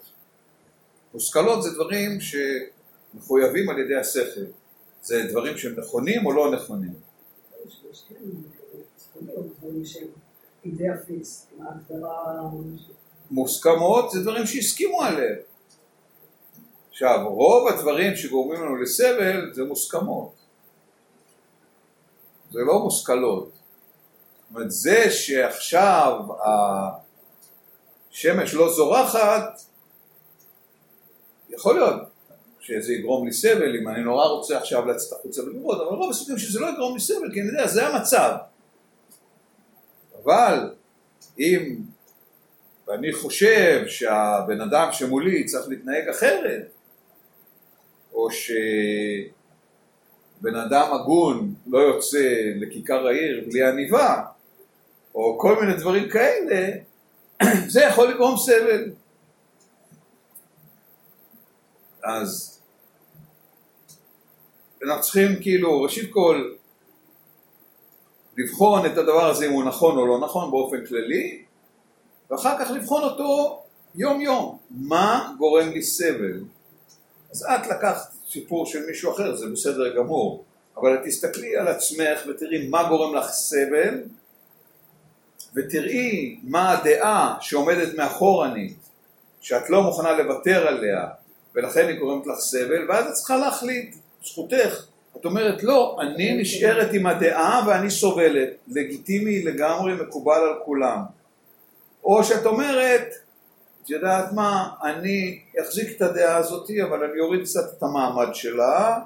מושכלות זה דברים שמחויבים על ידי השכל. זה דברים שהם נכונים או לא נכונים. מוסכמות זה דברים שהסכימו עליהם. עכשיו, רוב הדברים שגורמים לנו לסבל זה מוסכמות. זה לא מושכלות. אומרת, זה שעכשיו השמש לא זורחת, יכול להיות שזה יגרום לי סבל, אם אני נורא רוצה עכשיו לצאת החוצה ולראות, אבל רוב הסיכויים שזה לא יגרום לי סבל, כי אני יודע, זה המצב. אבל אם ואני חושב שהבן אדם שמולי צריך להתנהג אחרת, או שבן אדם הגון לא יוצא לכיכר העיר בלי עניבה, או כל מיני דברים כאלה, זה יכול לגרום סבל. אז אנחנו צריכים כאילו, ראשית כל, לבחון את הדבר הזה אם הוא נכון או לא נכון באופן כללי, ואחר כך לבחון אותו יום יום, מה גורם לי סבל. אז את לקחת סיפור של מישהו אחר, זה בסדר גמור, אבל תסתכלי על עצמך ותראי מה גורם לך סבל, ותראי מה הדעה שעומדת מאחורנית, שאת לא מוכנה לוותר עליה, ולכן היא גורמת לך סבל, ואז את צריכה להחליט, זכותך. את אומרת, לא, אני נשארת עם הדעה ואני סובלת, לגיטימי לגמרי, מקובל על כולם. או שאת אומרת, את יודעת מה, אני אחזיק את הדעה הזאתי, אבל אני אוריד קצת את המעמד שלה,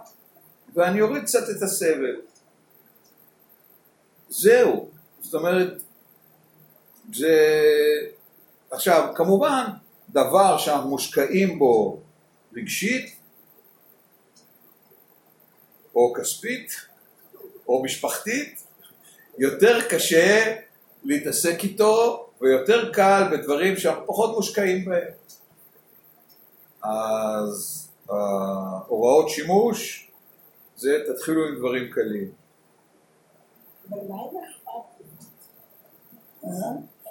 ואני אוריד קצת את הסבל. זהו. זאת אומרת, זה... עכשיו, כמובן, דבר שאנחנו מושקעים בו רגשית, או כספית, או משפחתית, יותר קשה להתעסק איתו ויותר קל בדברים שאנחנו פחות מושקעים בהם. אז הוראות שימוש זה תתחילו עם דברים קלים. אבל מה אם אכפתי?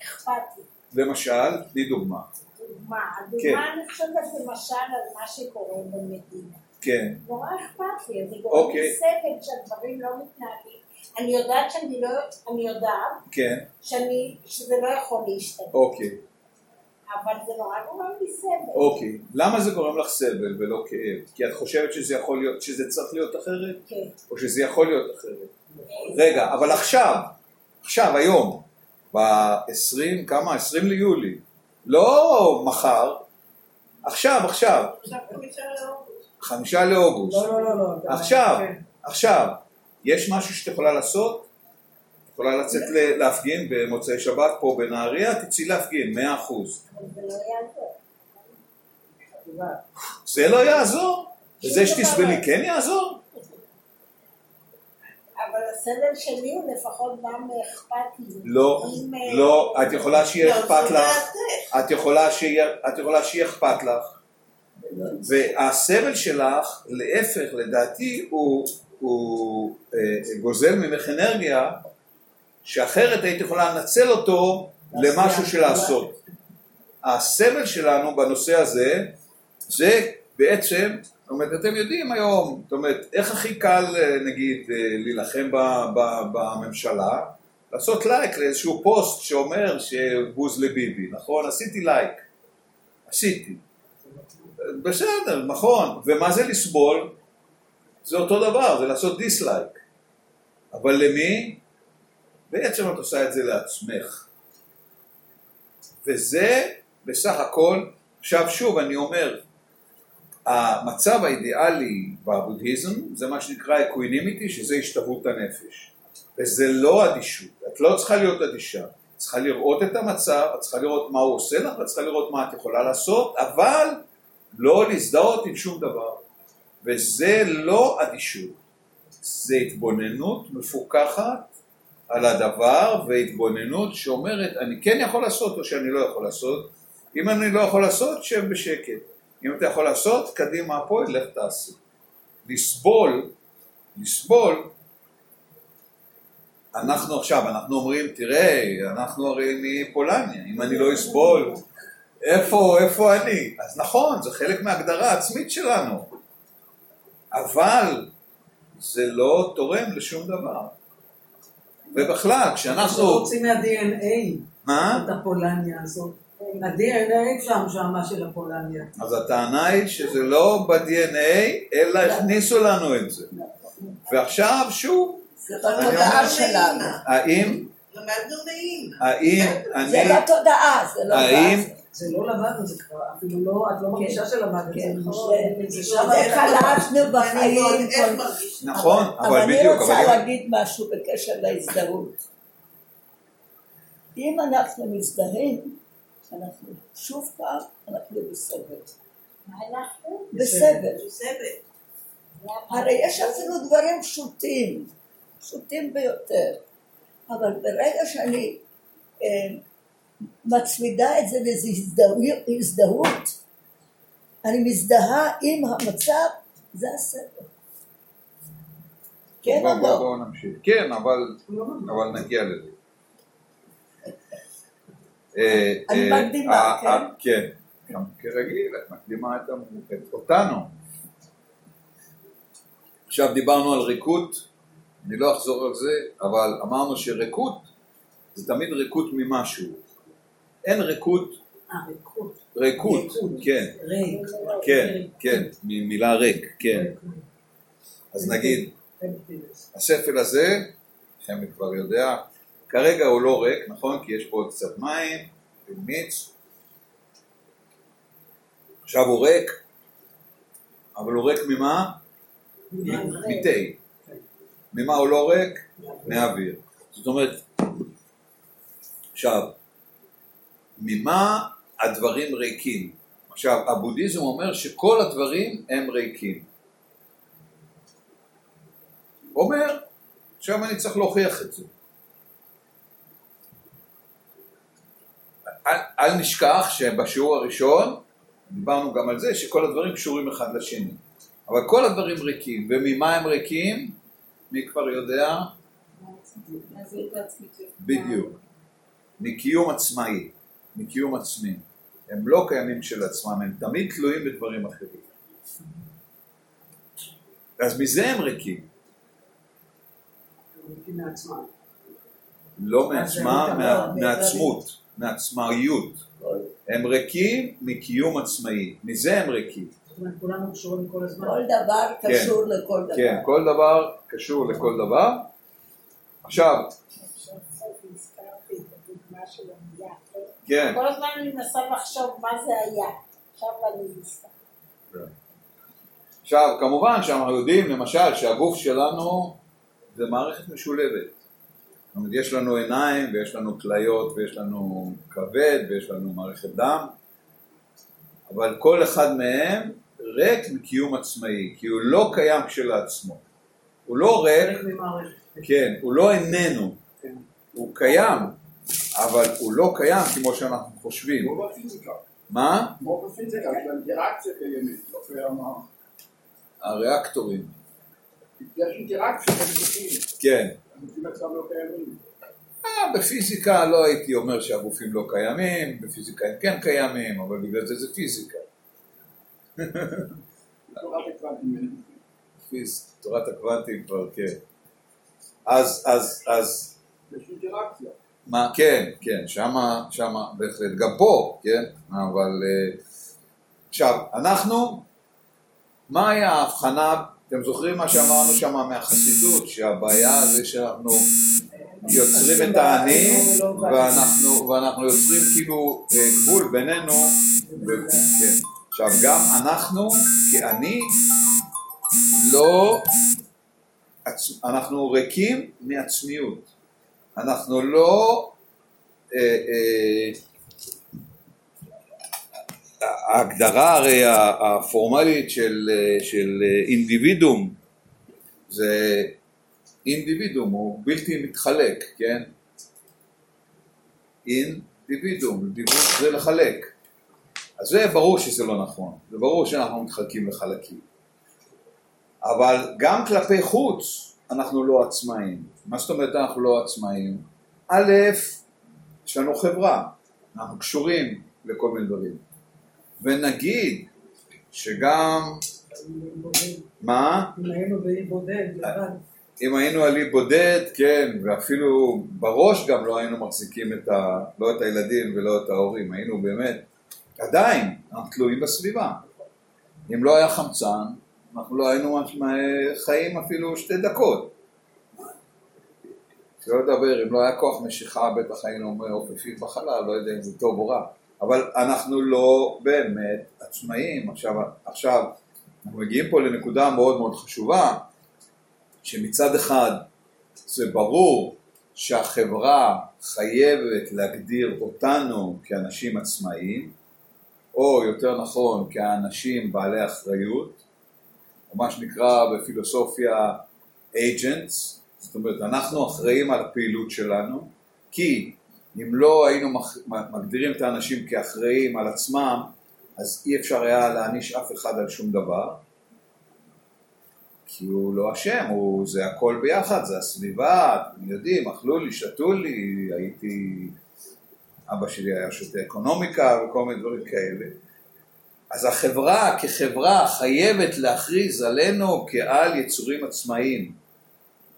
אכפתי. למשל, תני דוגמה. דוגמה, כן. הדוגמה אני חושבת למשל על מה שקורה במדינה. כן, נורא אכפת לי, זה גורם אוקיי. לי סבל שהדברים לא מתנהלים. אני יודעת שאני לא, אני יודעת כן, שאני, שזה לא יכול להשתנות, אוקיי, אבל זה נורא גורם לי סבל. אוקיי. למה זה גורם לך סבל ולא כאב? כי את חושבת שזה יכול להיות, שזה צריך להיות אחרת? כן. או שזה יכול להיות אחרת? רגע, אבל עכשיו, עכשיו, היום, ב-20, כמה? 20 ליולי, לא מחר, עכשיו, עכשיו, עכשיו חמישה לאוגוסט. חמישה לאוגוסט. לא, לא, לא, לא. עכשיו, כן. עכשיו, יש משהו שאת יכולה לעשות? את יכולה לצאת ל- להפגין במוצאי שבת פה בנהריה, תצאי להפגין, מאה אחוז. זה לא יעזור. זה לא יעזור? וזה דבר שתסבלי לא. כן יעזור? אבל הסבל שלי הוא לפחות בא מאכפת לי. לא, אה, לא, את יכולה שיהיה לא, אכפת לך. את יכולה שיהיה אכפת לך, והסבל שלך, להפך, לדעתי, הוא, הוא אה, גוזל ממך אנרגיה, שאחרת היית יכולה לנצל אותו למשהו של לעשות. הסבל שלנו בנושא הזה, זה בעצם, זאת אומרת, אתם יודעים היום, זאת אומרת, איך הכי קל, אה, נגיד, אה, להילחם בממשלה? לעשות לייק לאיזשהו פוסט שאומר שבוז לביבי, נכון? עשיתי לייק. עשיתי. בסדר, נכון. ומה זה לסבול? זה אותו דבר, זה לעשות דיסלייק. אבל למי? בעצם את עושה את זה לעצמך. וזה בסך הכל, עכשיו שוב אני אומר, המצב האידיאלי בבודהיזם זה מה שנקרא equanimity, שזה השתוות הנפש. וזה לא אדישות, את לא צריכה להיות אדישה, את צריכה לראות את המצב, את צריכה לראות מה הוא עושה לך, ואת צריכה לראות מה את יכולה לעשות, אבל לא להזדהות עם שום דבר. וזה לא אדישות, זה התבוננות מפוקחת על הדבר והתבוננות שאומרת אני כן יכול לעשות או שאני לא יכול לעשות. אם אני לא יכול לעשות שב בשקט אם אתה יכול לעשות קדימה הפועל לך תעשה. לסבול לסבול. אנחנו עכשיו אנחנו אומרים תראה אנחנו הרי מפולניה אם אני לא אסבול איפה איפה אני? אז נכון זה חלק מההגדרה העצמית שלנו. אבל זה לא תורם לשום דבר. ובכלל אנחנו כשאנחנו רוצים מה-DNA, מה? את הפולניה הזאת. ה-DNA שם שמה של הפולניה. אז הטענה היא שזה לא ב-DNA, אלא הכניסו לנו את זה. ועכשיו שוב, זה בתודעה שלנו. האם. האם זה אני, בתודעה, זה לא האם. זה לא למדנו, זה כבר, אפילו לא, את לא מרגישה שלמדת את כן, זה. נכון. חלשנו אני בחיים. נכון, אבל אבל אני בדיוק, רוצה להגיד משהו בקשר להזדהות. אם אנחנו מזדהים, אנחנו שוב פעם, אנחנו בסבל. מה אנחנו? בסבל. הרי יש אפילו דברים פשוטים, פשוטים ביותר, אבל ברגע שאני אה, מצמידה את זה לאיזו הזדהו- הזדהות, אני מזדהה עם המצב, זה הסבל. כן או בוא- לא? בואו נמשיך. כן, אבל נגיע לזה. אה, אני אה, מקדימה, אה, כן? כן, גם כרגיל, את מקדימה את אותנו. עכשיו דיברנו על ריקות, אני לא אחזור על זה, אבל אמרנו שריקות זה תמיד ריקות ממשהו. אין ריקות, אה, ריקות. ריקות. כן, ריק. כן, כן, ממילה ריק, כן. אז נגיד, הספל הזה, חמד כבר יודע, כרגע הוא לא ריק, נכון? כי יש פה עוד קצת מים, ומיץ. עכשיו הוא ריק, אבל הוא ריק ממה? מתה. ממה הוא לא ריק? מאוויר. זאת אומרת, עכשיו, ממה הדברים ריקים? עכשיו, הבודהיזם אומר שכל הדברים הם ריקים. אומר, עכשיו אני צריך להוכיח את זה. אל, אל נשכח שבשיעור הראשון דיברנו גם על זה שכל הדברים קשורים אחד לשני. אבל כל הדברים ריקים, וממה הם ריקים? מי כבר יודע? בדיוק. מקיום עצמאי, מקיום עצמי. הם לא קיימים של עצמם, הם תמיד תלויים בדברים אחרים. אז מזה הם ריקים. לא מעצמם, מה- לא, מעצמות, מעצמאיות. הם ריקים מקיום עצמאי, מזה הם ריקים. זאת אומרת, כולנו קשורים כל הזמן. כל דבר קשור לכל דבר. כן, כל דבר קשור לכל דבר. עכשיו. כן, כל הזמן אני מנסה לחשוב מה זה היה. עכשיו אני מסתכל. עכשיו, כמובן שאנחנו יודעים למשל שהגוף שלנו זה מערכת משולבת. זאת אומרת, יש לנו עיניים ויש לנו כליות ויש לנו כבד ויש לנו מערכת דם, אבל כל אחד מהם ריק מקיום עצמאי, כי הוא לא קיים כשלעצמו. הוא לא ריק. כן, הוא לא איננו, כן. הוא קיים, אבל הוא לא קיים כמו שאנחנו חושבים. כמו בפיזיקה. מה? כמו בפיזיקה, שהאינטראקציה קיימת, יפה אמר. הריאקטורים. יש אינטראקציה בין גופים. כן. הגופים עצמם לא קיימים. אה, בפיזיקה לא הייתי אומר שהגופים לא קיימים, בפיזיקה הם כן קיימים, אבל בגלל זה זה פיזיקה. תורת הקוונטים כבר, כן. אז, אז, אז, יש אינטראקציה. מה, כן, כן, שמה, שמה, בהחלט, גם פה, כן, אבל, אה, עכשיו, אנחנו, מה היה ההבחנה, אתם זוכרים מה שאמרנו שם מהחסידות, שהבעיה זה שאנחנו יוצרים את האני, ואנחנו, ואנחנו יוצרים כאילו אה, גבול בינינו, כן. עכשיו, גם אנחנו, כאני, לא, אנחנו ריקים מעצמיות. אנחנו לא, אה, אה, ההגדרה הרי הפורמלית של, אה, של אה, אינדיבידום זה אינדיבידום, הוא בלתי מתחלק, כן? אינדיבידום, דיבור זה לחלק. אז זה ברור שזה לא נכון, זה ברור שאנחנו מתחלקים לחלקים. אבל גם כלפי חוץ אנחנו לא עצמאים. מה זאת אומרת אנחנו לא עצמאים? א', יש לנו חברה, אנחנו קשורים לכל מיני דברים. ונגיד שגם, מה? אם היינו באי בודד. אם היינו על אי בודד, כן, ואפילו בראש גם לא היינו מחזיקים את ה, לא את הילדים ולא את ההורים, היינו באמת, עדיין, אנחנו תלויים בסביבה. אם לא היה חמצן, אנחנו לא היינו חיים אפילו שתי דקות. שלא לדבר, אם לא היה כוח משיכה, בטח היינו מעופפים בחלל, לא יודע אם זה טוב או רע. אבל אנחנו לא באמת עצמאים. עכשיו, עכשיו, אנחנו מגיעים פה לנקודה מאוד מאוד חשובה, שמצד אחד זה ברור שהחברה חייבת להגדיר אותנו כאנשים עצמאיים, או יותר נכון כאנשים בעלי אחריות, או מה שנקרא בפילוסופיה agents, זאת אומרת אנחנו אחראים על הפעילות שלנו, כי אם לא היינו מגדירים את האנשים כאחראים על עצמם, אז אי אפשר היה להעניש אף אחד על שום דבר, כי הוא לא אשם, הוא, זה הכל ביחד, זה הסביבה, אתם יודעים, אכלו לי, שתו לי, הייתי, אבא שלי היה שותה אקונומיקה וכל מיני דברים כאלה. אז החברה כחברה חייבת להכריז עלינו כעל יצורים עצמאיים,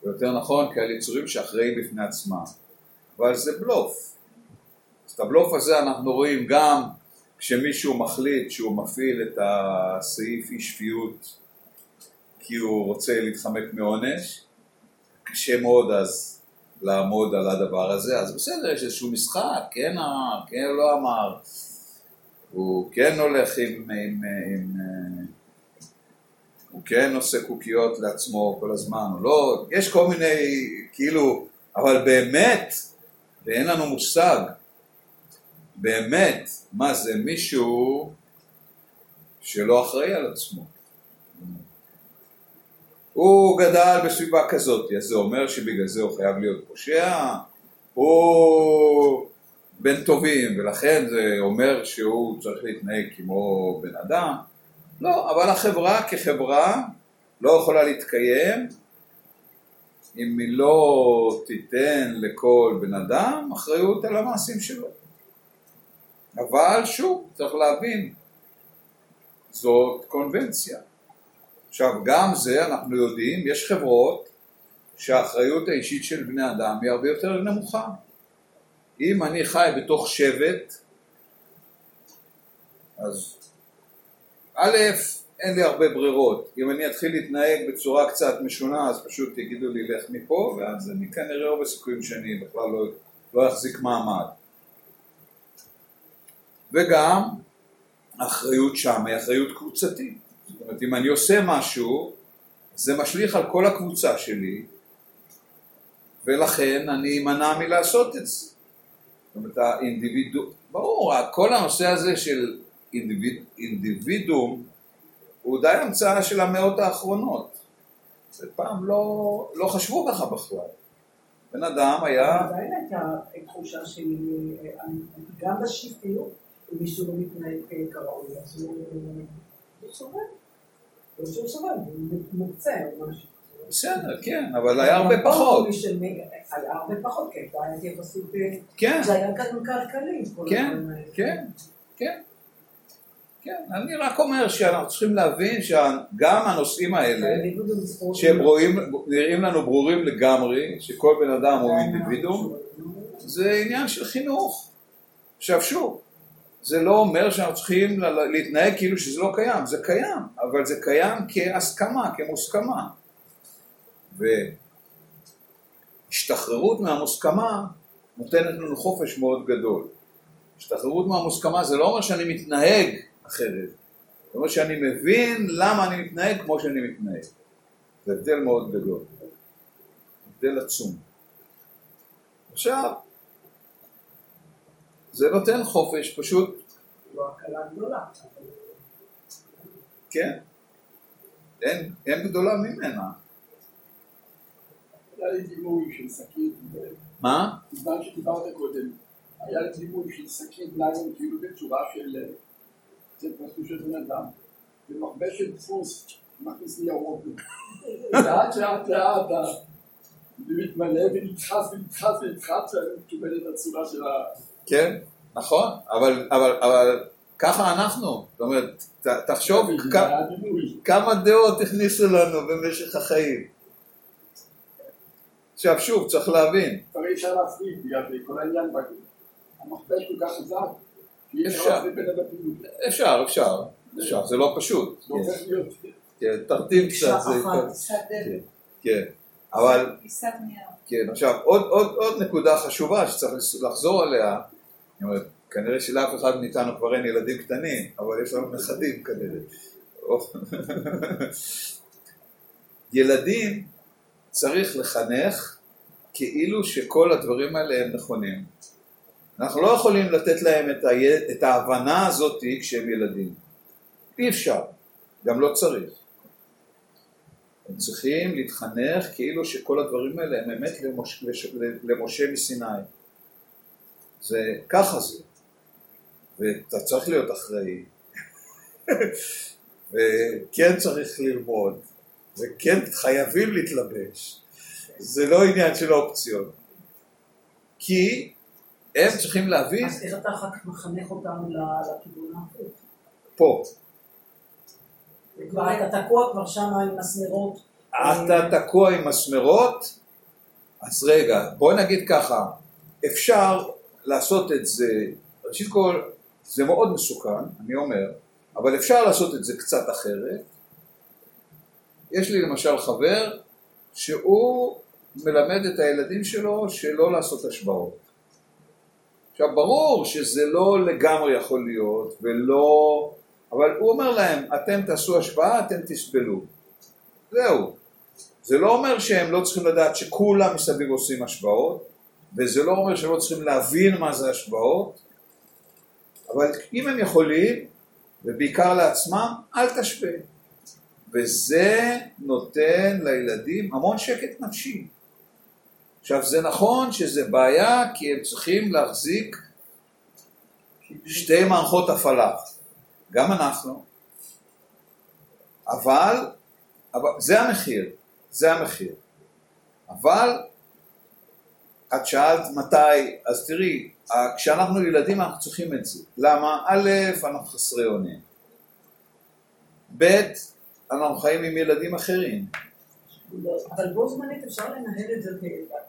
ויותר נכון כעל יצורים שאחראים בפני עצמם, אבל זה בלוף. את הבלוף הזה אנחנו רואים גם כשמישהו מחליט שהוא מפעיל את הסעיף אי שפיות כי הוא רוצה להתחמק מעונש, קשה מאוד אז לעמוד על הדבר הזה, אז בסדר, יש איזשהו משחק, כן אמר, כן לא אמר, הוא כן הולך עם, עם, עם, עם הוא כן עושה קוקיות לעצמו כל הזמן, לא, יש כל מיני, כאילו, אבל באמת, ואין לנו מושג, באמת, מה זה מישהו שלא אחראי על עצמו. הוא גדל בסביבה כזאת, אז זה אומר שבגלל זה הוא חייב להיות פושע, הוא בן טובים ולכן זה אומר שהוא צריך להתנהג כמו בן אדם, לא, אבל החברה כחברה לא יכולה להתקיים אם היא לא תיתן לכל בן אדם אחריות על המעשים שלו. אבל שוב, צריך להבין, זאת קונבנציה. עכשיו, גם זה אנחנו יודעים, יש חברות שהאחריות האישית של בני אדם היא הרבה יותר נמוכה. אם אני חי בתוך שבט, אז א', אין לי הרבה ברירות. אם אני אתחיל להתנהג בצורה קצת משונה, אז פשוט יגידו לי לך מפה, ואז אני כנראה רוב הסיכויים שאני בכלל לא, לא אחזיק מעמד. וגם, האחריות שם היא אחריות קבוצתית. זאת אומרת, אם אני עושה משהו, זה משליך על כל הקבוצה שלי, ולכן אני אמנע מלעשות את זה. זאת אומרת, האינדיבידו... ברור, כל הנושא הזה של אינדיביד... אינדיבידום הוא די המצאה של המאות האחרונות. זה פעם לא, לא חשבו ככה בכלל. בן אדם היה... עדיין הייתה תחושה של... גם בשיפטיות, אם מישהו לא מתנהג כראוי, אז הוא הוא סובל. לא שהוא סובל, הוא מוקצה או משהו. בסדר, כן, אבל היה הרבה פחות. היה הרבה פחות, כן, זה היה יחסית... כן, זה היה גם כלכלי. כל כן. כן, כן. כן, אני רק אומר שאנחנו צריכים להבין שגם הנושאים האלה, הוא- שהם רואים, נראים לנו ברורים לגמרי, שכל בן אדם הוא אינדיבידואום, זה עניין של חינוך. עכשיו שוב, זה לא אומר שאנחנו צריכים להתנהג כאילו שזה לא קיים, זה קיים, אבל זה קיים כהסכמה, כמוסכמה. והשתחררות מהמוסכמה נותנת לנו חופש מאוד גדול. השתחררות מהמוסכמה זה לא אומר שאני מתנהג אחרת, זה אומר שאני מבין למה אני מתנהג כמו שאני מתנהג. זה הבדל מאוד גדול, הבדל עצום. עכשיו, זה נותן חופש פשוט, לא הקלה גדולה. כן, אין, אין גדולה ממנה. היה לי דימוי של שקית, מה? בזמן שדיברת קודם, היה לי דימוי של שקית ניילון כאילו בצורה של זה פרסום של בן אדם, ומכבשת דפוס מכניס ניירות. לאט לאט לאט זה מתמלא ונדחס ונדחס ונדחס ומקבל את הצורה של ה... כן, נכון, אבל, אבל, אבל ככה אנחנו, זאת אומרת, ת, תחשוב זה כ- היה דימוי. כמה דעות הכניסו לנו במשך החיים. עכשיו שוב, צריך להבין, כבר אי אפשר להפריד בגלל כל העניין. המכבש כל כך חזק, שאי אפשר אפשר. להפריד בין הבתים. אפשר, אפשר, אפשר, זה לא פשוט, זה הופך להיות... כן, תרטיב קצת. כן, כן, אבל. כן, עכשיו, עוד, עוד, עוד נקודה חשובה שצריך לחזור עליה, אני אומר, כנראה שלאף אחד מאיתנו כבר אין ילדים קטנים, אבל יש לנו נכדים כנראה. ילדים צריך לחנך כאילו שכל הדברים האלה הם נכונים. אנחנו לא יכולים לתת להם את, ה... את ההבנה הזאת כשהם ילדים. אי אפשר, גם לא צריך. הם צריכים להתחנך כאילו שכל הדברים האלה הם אמת למוש... לש... למשה מסיני. זה, ככה זה. ואתה צריך להיות אחראי. וכן צריך ללמוד. וכן חייבים להתלבש. זה לא עניין של אופציות. כי הם צריכים להבין אז איך אתה אחר כך מחנך אותם לכיוון ההפוך? פה. כבר אתה תקוע כבר שם עם מסמרות. אתה תקוע עם מסמרות, אז רגע, בוא נגיד ככה, אפשר לעשות את זה, ראשית כל, זה מאוד מסוכן, אני אומר, אבל אפשר לעשות את זה קצת אחרת. יש לי למשל חבר שהוא מלמד את הילדים שלו שלא לעשות השוואות. עכשיו ברור שזה לא לגמרי יכול להיות ולא, אבל הוא אומר להם אתם תעשו השוואה אתם תסבלו. זהו. זה לא אומר שהם לא צריכים לדעת שכולם מסביב עושים השוואות וזה לא אומר שהם לא צריכים להבין מה זה השוואות אבל אם הם יכולים ובעיקר לעצמם אל תשווה וזה נותן לילדים המון שקט נפשי. עכשיו זה נכון שזה בעיה כי הם צריכים להחזיק שתי מערכות הפעלה, גם אנחנו, אבל, אבל זה המחיר, זה המחיר. אבל את שאלת מתי, אז תראי, כשאנחנו ילדים אנחנו צריכים את זה. למה? א', אנחנו חסרי אונים. ב', אנחנו חיים עם ילדים אחרים. אבל בו זמנית אפשר לנהל את זה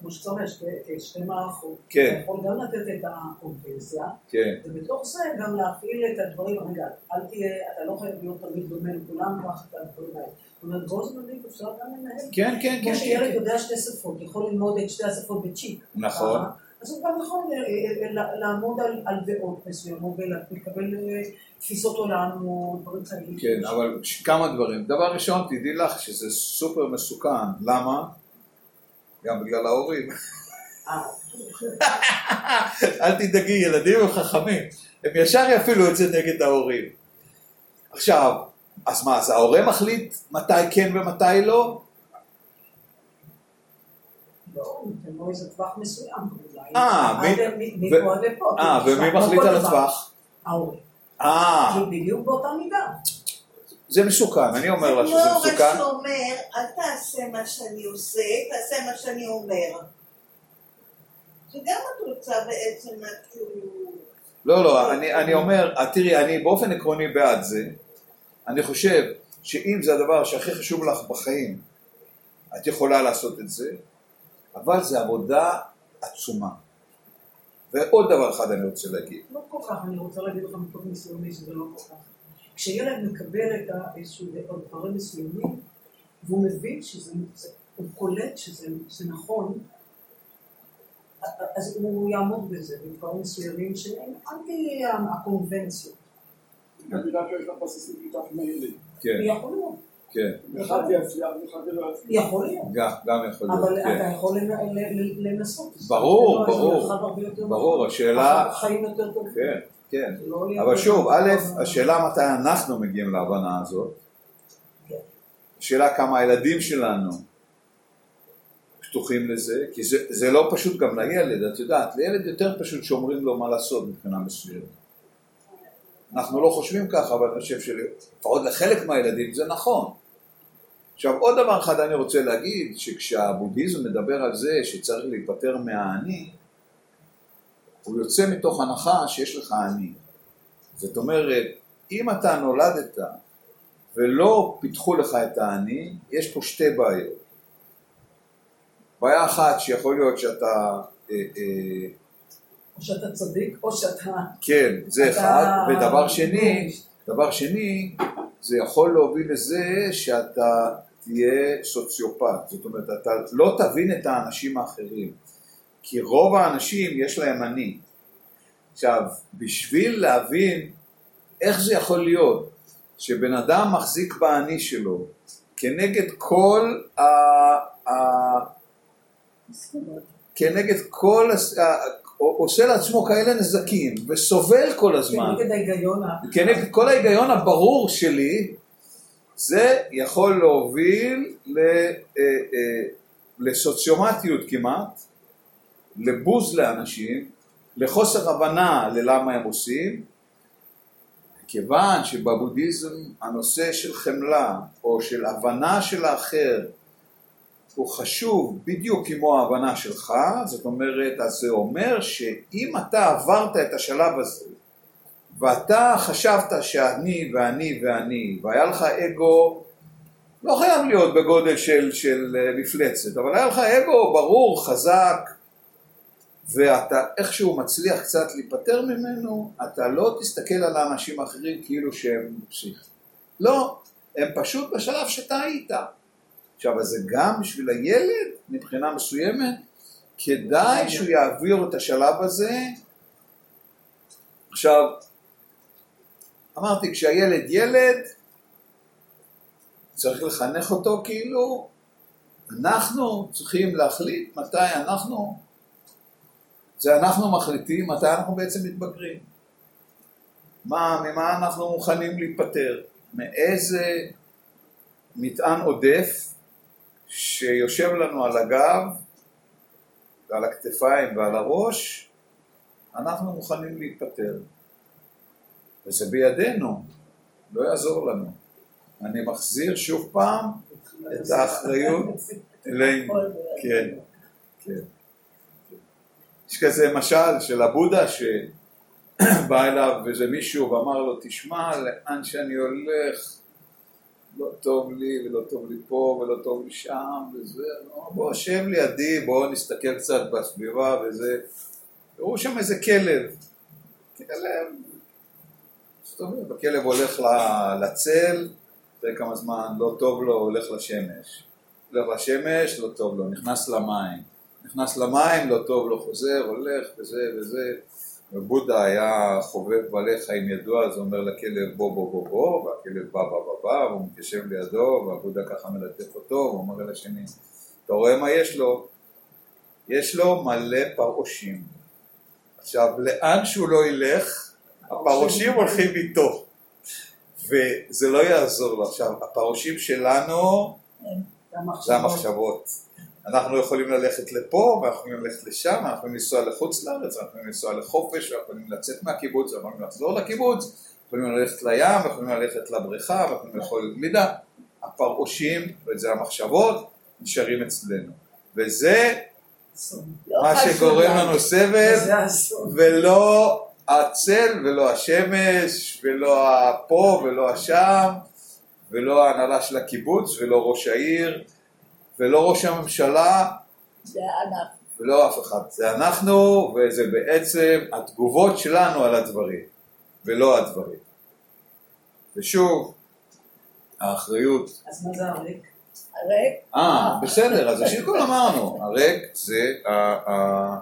כמו שאתה אומר, שתי- כשתי מערכות. כן. אתה יכול גם לתת את הקומפנסיה, כן, ובתוך זה גם להפעיל את הדברים, רגע, אל תהיה, אתה לא חייב להיות תמיד דומה לכולם, קח את הדברים האלה. זאת אומרת, בו זמנית אפשר גם לנהל. כן, כן, כמו כן, שילד כן. יודע שתי שפות, יכול ללמוד את שתי השפות בצ'יק. נכון. אז הוא גם יכול אה, אה, לעמוד על- על דעות מסוימות ולקבל אה, תפיסות עולם או דברים כאלה. כן, אבל כמה דברים. דבר ראשון, תדעי לך שזה סופר מסוכן. למה? גם בגלל ההורים. אל תדאגי, ילדים הם חכמים. הם ישר יפעילו את זה נגד ההורים. עכשיו, אז מה, אז ההורה מחליט מתי כן ומתי לא? לא, לו איזה טווח מסוים. אה, עד- מי- מ- ו- מפה עד לפה. אה, כאילו, ומי כמו מחליט על. הטווח? ההורה. אה, כי בדיוק באותה מידה. זה מסוכן, אני אומר לה שזה כמו מסוכן. מה שאומר, אל תעשה מה שאני עושה, תעשה מה שאני אומר. שגם את רוצה בעצם, את כאילו... לא, לא, אני, אני אומר, אה, תראי, אני באופן עקרוני בעד זה. אני חושב שאם זה הדבר שהכי חשוב לך בחיים, את יכולה לעשות את זה, אבל זה עבודה עצומה. ועוד דבר אחד אני רוצה להגיד. לא כל כך, אני רוצה להגיד לך מתוך ניסיוני שזה לא כל כך. כשילד מקבל את איזשהו דברים מסוימים, והוא מבין שזה, זה- הוא קולט שזה זה נכון, אז הוא יעמוד בזה, בדברים מסוימים שהם אנטי הקונבנציות. את יודעת שיש לך בסיסים איתך מהירים. כן, יכול להיות, כן, אחד יצליח ואחד לא יצליח. יכול להיות. גם, יכול להיות, אבל כן. אתה יכול לנ- ל- ל- לנסות. ברור, זה לא ברור. ברור. השאלה- חיים יותר טובים. כן, כן. לא אבל שוב. א', השאלה מתי אנחנו מגיעים להבנה הזאת, כן. השאלה כמה הילדים שלנו פתוחים לזה, כי זה, זה לא פשוט גם לילד, את יודעת, לילד יותר פשוט שאומרים לו מה לעשות מבחינה מסוימת. אנחנו לא חושבים ככה, אבל אני חושב שלפחות לחלק מהילדים זה נכון. עכשיו עוד דבר אחד אני רוצה להגיד, שכשהבודהיזם מדבר על זה שצריך להיפטר מהאני, הוא יוצא מתוך הנחה שיש לך אני. זאת אומרת, אם אתה נולדת ולא פיתחו לך את האני, יש פה שתי בעיות. בעיה אחת שיכול להיות שאתה, אה, אה, או שאתה צדיק, או שאתה... כן, זה אתה- אחד, ודבר שני, דבר שני, זה יכול להוביל לזה שאתה תהיה סוציופט, זאת אומרת, אתה לא תבין את האנשים האחרים, כי רוב האנשים יש להם אני. עכשיו, בשביל להבין איך זה יכול להיות שבן אדם מחזיק באני שלו כנגד כל ה... ה... כנגד כל, הס- עושה לעצמו כאלה נזקים וסובל כל הזמן, נגד ההיגיון. כנגד כל ההיגיון הברור שלי, זה יכול להוביל ל, אה, אה, לסוציומטיות כמעט, לבוז לאנשים, לחוסר הבנה ללמה הם עושים, כיוון שבבודהיזם הנושא של חמלה או של הבנה של האחר הוא חשוב בדיוק כמו ההבנה שלך, זאת אומרת, אז זה אומר שאם אתה עברת את השלב הזה ואתה חשבת שאני ואני ואני והיה לך אגו, לא חייב להיות בגודל של, של אה, מפלצת, אבל היה לך אגו ברור, חזק, ואתה איכשהו מצליח קצת להיפטר ממנו, אתה לא תסתכל על האנשים האחרים כאילו שהם פסיכים. לא, הם פשוט בשלב שאתה היית. עכשיו, אז זה גם בשביל הילד, מבחינה מסוימת, כדאי שהוא יעביר את השלב הזה. עכשיו, אמרתי, כשהילד ילד, צריך לחנך אותו כאילו, אנחנו צריכים להחליט מתי אנחנו, זה אנחנו מחליטים מתי אנחנו בעצם מתבגרים. מה, ממה אנחנו מוכנים להיפטר? מאיזה מטען עודף שיושב לנו על הגב ועל הכתפיים ועל הראש, אנחנו מוכנים להיפטר. וזה בידינו, לא יעזור לנו. אני מחזיר שוב פעם את האחריות אלינו. כן, כן. יש כזה משל של הבודה שבא אליו איזה מישהו ואמר לו, תשמע, לאן שאני הולך, לא טוב לי ולא טוב לי פה ולא טוב לי שם וזה, לא, בוא שב לידי, בוא נסתכל קצת בסביבה וזה. ראו שם איזה כלב, כלב, אומרת, הכלב הולך לצל, אחרי כמה זמן לא טוב לו, הולך לשמש. הולך לשמש, לא טוב לו, נכנס למים. נכנס למים, לא טוב, לא חוזר, הולך, וזה וזה. ובודה היה חובב בעלי חיים ידוע, אז הוא אומר לכלב בוא בוא בוא בוא, והכלב בא בא בא בא, והוא מתיישב לידו, והבודה ככה מלטף אותו, והוא אומר לשני, אתה רואה מה יש לו? יש לו מלא פרעושים. עכשיו, לאן שהוא לא ילך, הפרעושים הולכים איתו. וזה לא יעזור לו. עכשיו, הפרעושים שלנו זה המחשבות. אנחנו יכולים ללכת לפה, ואנחנו יכולים ללכת לשם, אנחנו יכולים לנסוע לחוץ לארץ, אנחנו יכולים לנסוע לחופש, אנחנו יכולים לצאת מהקיבוץ, אנחנו יכולים לחזור לקיבוץ, יכולים ללכת לים, יכולים ללכת לבריכה, יכולים לאכול גלידה. הפרעושים, וזה המחשבות, נשארים אצלנו. וזה לא מה חשוב שגורם לנו. סבל. ולא הצל, ולא השמש, ולא הפה, ולא השם, ולא ההנהלה של הקיבוץ, ולא ראש העיר, ולא ראש הממשלה, זה אנחנו. ולא אף אחד. זה אנחנו, וזה בעצם התגובות שלנו על הדברים, ולא הדברים. ושוב, האחריות אז מה זה הריק? הרי אה, בסדר, אז ראשית כל אמרנו, הריק זה ה- ה-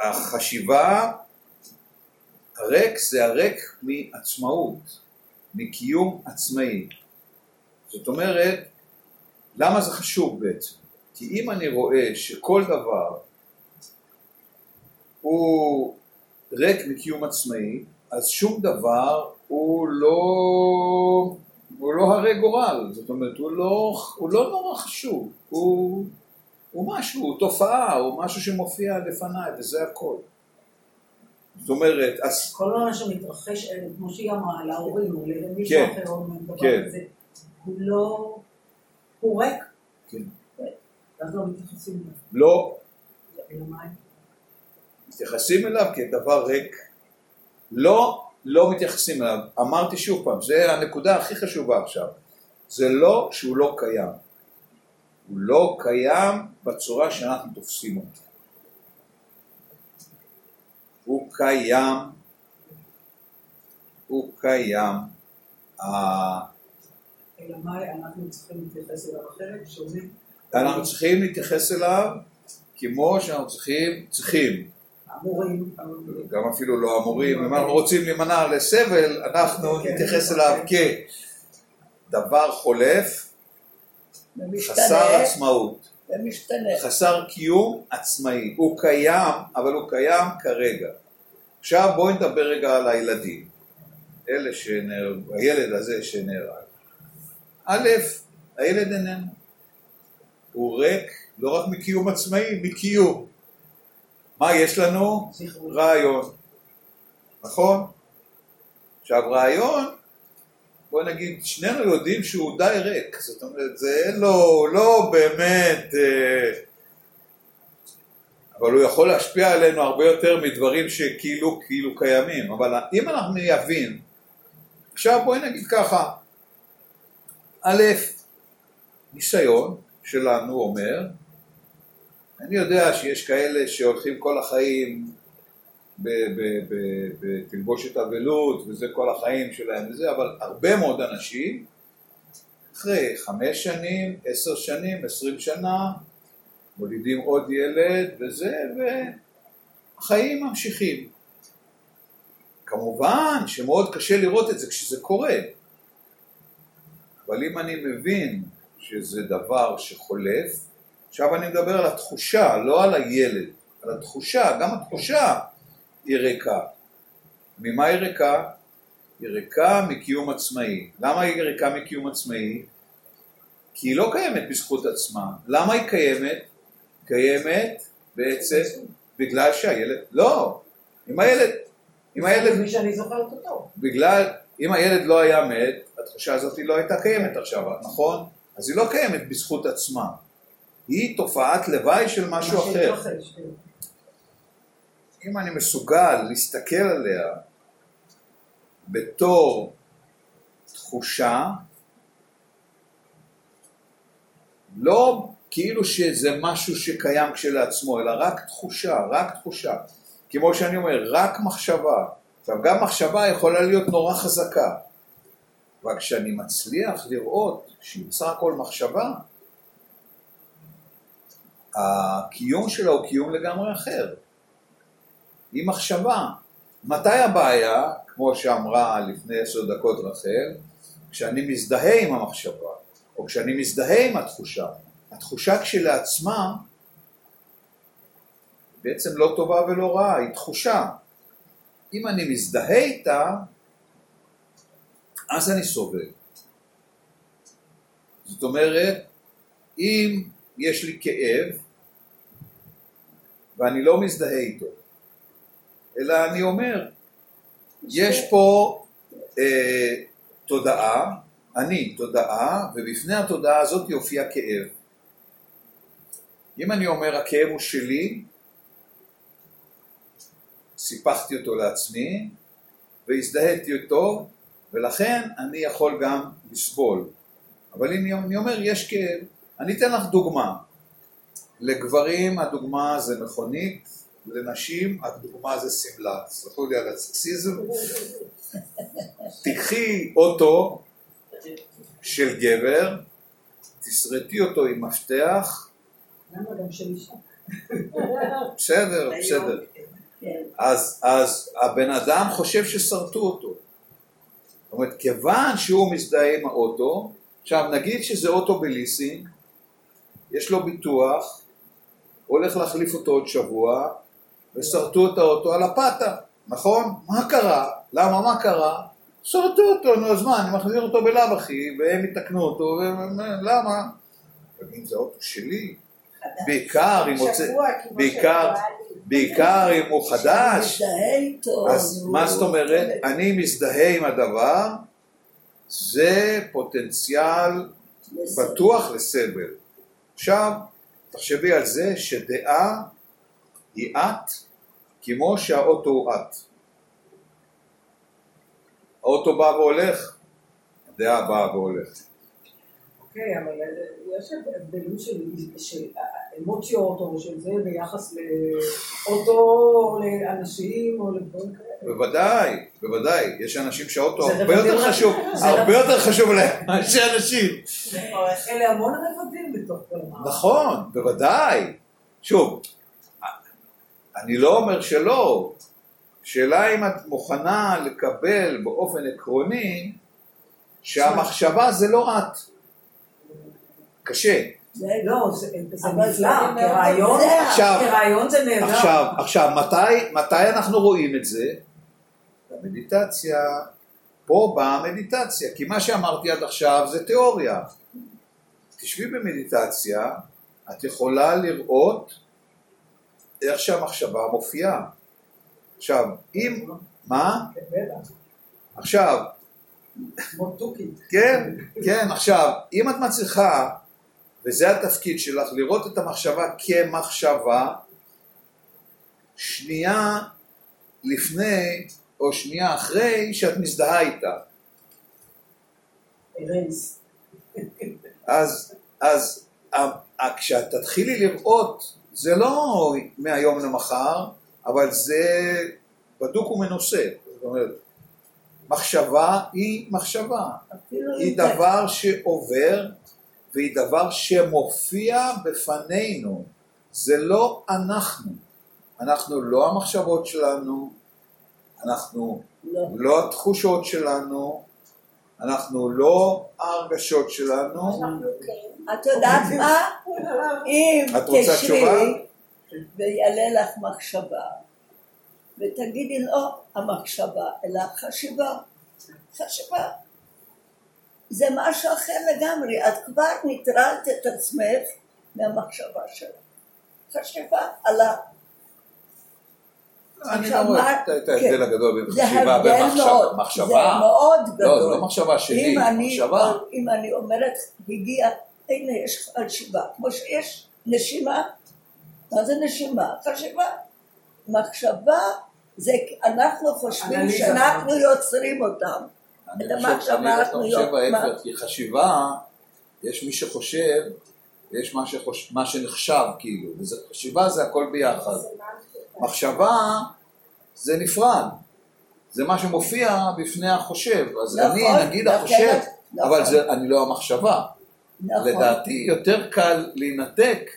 החשיבה, הריק זה הריק מעצמאות, מקיום עצמאי. זאת אומרת, למה זה חשוב בעצם? כי אם אני רואה שכל דבר הוא ריק מקיום עצמאי, אז שום דבר הוא לא, הוא לא הרי גורל, זאת אומרת, הוא לא, הוא לא נורא חשוב, הוא, הוא משהו, הוא תופעה, הוא משהו שמופיע לפניי, וזה הכל. זאת אומרת, אז כל מה שמתרחש, אה, כמו שהיא אמרה, להורים או למישהו כן, אחר או דבר כן. כזה, הוא לא... הוא ריק. כן. ואז לא מתייחסים אליו. לא? מתייחסים אליו כדבר ריק, לא, לא מתייחסים אליו. אמרתי שוב פעם, זה הנקודה הכי חשובה עכשיו. זה לא שהוא לא קיים. הוא לא קיים בצורה שאנחנו תופסים אותו. הוא קיים, הוא קיים. ה- אלא מה אנחנו צריכים להתייחס אליו אחרת. אנחנו צריכים להתייחס אליו כמו שאנחנו צריכים, צריכים, המורים, גם אפילו לא אמורים, אם אנחנו רוצים להימנע לסבל, אנחנו כן, נתייחס כן. אליו כדבר חולף, חסר עצמאות, ומשתנה. חסר קיום עצמאי. הוא קיים, אבל הוא קיים כרגע. עכשיו בואי נדבר רגע על הילדים. אלה שנהרג, הילד הזה שנהרג. א', הילד איננו. הוא ריק לא רק מקיום עצמאי, מקיום. מה יש לנו? רעיון. נכון? עכשיו רעיון, בוא נגיד, שנינו יודעים שהוא די ריק, זאת אומרת, זה לו, לא באמת, אה, אבל הוא יכול להשפיע עלינו הרבה יותר מדברים שכאילו כאילו קיימים, אבל אם אנחנו נבין, עכשיו בואי נגיד ככה, א', ניסיון שלנו אומר, אני יודע שיש כאלה שהולכים כל החיים בתלבושת אבלות וזה כל החיים שלהם וזה, אבל הרבה מאוד אנשים אחרי חמש שנים, עשר שנים, עשרים שנה, מולידים עוד ילד וזה, והחיים ממשיכים. כמובן שמאוד קשה לראות את זה כשזה קורה, אבל אם אני מבין שזה דבר שחולף, עכשיו אני מדבר על התחושה, לא על הילד, על התחושה, גם התחושה היא ריקה. ממה היא ריקה? היא ריקה מקיום עצמאי. למה היא ריקה מקיום עצמאי? כי היא לא קיימת בזכות עצמה. למה היא קיימת? קיימת בעצם בגלל שהילד... לא, אם הילד... אם הילד... מי שאני זוכרת אותו. בגלל... אם הילד לא היה מת, התחושה הזאת לא הייתה קיימת עכשיו, נכון? אז היא לא קיימת בזכות עצמה. היא תופעת לוואי של משהו אחר. אם אני מסוגל להסתכל עליה בתור תחושה, לא כאילו שזה משהו שקיים כשלעצמו, אלא רק תחושה, רק תחושה. כמו שאני אומר, רק מחשבה. עכשיו, גם מחשבה יכולה להיות נורא חזקה. אבל כשאני מצליח לראות שהיא בסך הכל מחשבה, הקיום שלה הוא קיום לגמרי אחר. היא מחשבה. מתי הבעיה, כמו שאמרה לפני עשר דקות רחל, כשאני מזדהה עם המחשבה, או כשאני מזדהה עם התחושה. התחושה כשלעצמה בעצם לא טובה ולא רעה, היא תחושה. אם אני מזדהה איתה, אז אני סובל. זאת אומרת, אם יש לי כאב ואני לא מזדהה איתו, אלא אני אומר, יש פה אה, תודעה, אני תודעה, ובפני התודעה הזאת יופיע כאב. אם אני אומר הכאב הוא שלי, סיפחתי אותו לעצמי והזדהיתי אותו, ולכן אני יכול גם לסבול. אבל אם אני אומר יש כאב, אני אתן לך דוגמה. לגברים הדוגמה זה מכונית, לנשים הדוגמה זה שמלה. סלחו לי על הסקסיזם. תיקחי אוטו של גבר, תסרטי אותו עם מפתח, למה גם של אישה? בסדר, בסדר. כן. אז, אז הבן אדם חושב ששרטו אותו. זאת אומרת, כיוון שהוא מזדהה עם האוטו, עכשיו נגיד שזה אוטו בליסינג, יש לו ביטוח, הולך להחליף אותו עוד שבוע, ושרטו את האוטו על הפאטה, נכון? מה קרה? למה? מה קרה? שרטו אותו, נו אז מה, אני מחזיר אותו בלאו הכי, והם יתקנו אותו, ולמה? אם זה אוטו שלי, בעיקר אם רוצה, בעיקר, אם הוא חדש. אז מה זאת אומרת? אני מזדהה עם הדבר, זה פוטנציאל. בטוח לסבל. עכשיו, תחשבי על זה שדעה היא את, כמו שהאוטו הוא את. האוטו בא והולך, הדעה באה והולכת. אוקיי, אבל יש הבדלים של אמוציות או של זה ביחס לאוטו, לאנשים או לדברים כאלה. בוודאי, בוודאי, יש אנשים שהאוטו הרבה יותר חשוב, הרבה רב- יותר חשוב להם מאשר אנשים. אלה המון רבדים בתוך כל. נכון, בוודאי. שוב, אני לא אומר שלא. שאלה אם את מוכנה לקבל באופן עקרוני שהמחשבה זה לא את. קשה. זה לא, זה נפלא, כרעיון זה נהדר. עכשיו, עכשיו, מתי, מתי אנחנו רואים את זה? במדיטציה. פה באה המדיטציה, כי מה שאמרתי עד עכשיו זה תיאוריה. תשבי במדיטציה, את יכולה לראות איך שהמחשבה מופיעה. עכשיו, אם, מה? עכשיו. כן, כן, עכשיו, אם את מצליחה, וזה התפקיד שלך, לראות את המחשבה כמחשבה, שנייה לפני או שנייה אחרי שאת מזדהה איתה. אז, אז ה- ה- כשאת תתחילי לראות, זה לא מהיום למחר, אבל זה בדוק ומנוסה. זאת אומרת, מחשבה היא מחשבה. היא דבר שעובר והיא דבר שמופיע בפנינו. זה לא אנחנו. אנחנו לא המחשבות שלנו, אנחנו לא. לא התחושות שלנו, אנחנו לא ההרגשות שלנו. אנחנו כן. את יודעת מה? אם? תשבי ויעלה לך מחשבה, ותגידי לא המחשבה, אלא חשיבה. חשיבה. זה משהו אחר לגמרי, את כבר ניטרלת את עצמך מהמחשבה שלך. חשיבה על ה... אני לא רואה את- ההבדל כן. הגדול בין חשיבה ומחשבה. זה מאוד גדול. לא, זה לא מחשבה שלי, מחשבה. אם אני אומרת, הגיע, הנה יש חשיבה, כמו שיש נשימה, מה זה נשימה? חשיבה. מחשבה זה אנחנו חושבים. שאנחנו יוצרים אותם. את המחשבה אנחנו לא- מה? ההפך, כי חשיבה, יש מי שחושב, ויש מה שחוש- מה שנחשב כאילו, וזה- חשיבה זה הכל ביחד. מחשבה זה נפרד. זה מה שמופיע בפני החושב. אז נכון, אני נגיד נכון, החושב, נכון. אבל זה, אני לא המחשבה. נכון. לדעתי יותר קל להינתק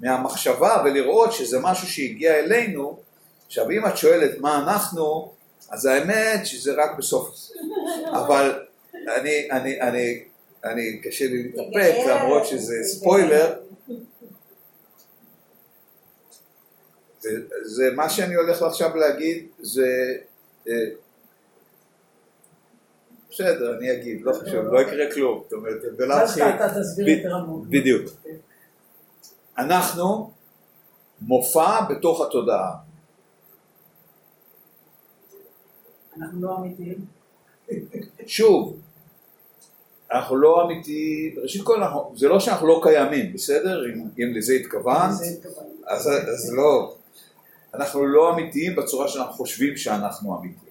מהמחשבה ולראות שזה משהו שהגיע אלינו. עכשיו אם את שואלת מה אנחנו, אז האמת שזה רק בסוף. אבל אני, אני, אני, אני קשה לי להתאפק למרות שזה ספוילר. זה- זה מה שאני הולך עכשיו להגיד זה אה, בסדר אני אגיד לא חשוב לא יקרה כלום. זאת אומרת הכי אתה תסביר יותר עמוק. בדיוק. אנחנו מופע בתוך התודעה. אנחנו לא אמיתיים. שוב אנחנו לא אמיתיים. ראשית כל אנחנו- זה לא שאנחנו לא קיימים בסדר? אם, אם לזה התכוונת. אז, אז לא. אנחנו לא אמיתיים בצורה שאנחנו חושבים שאנחנו אמיתיים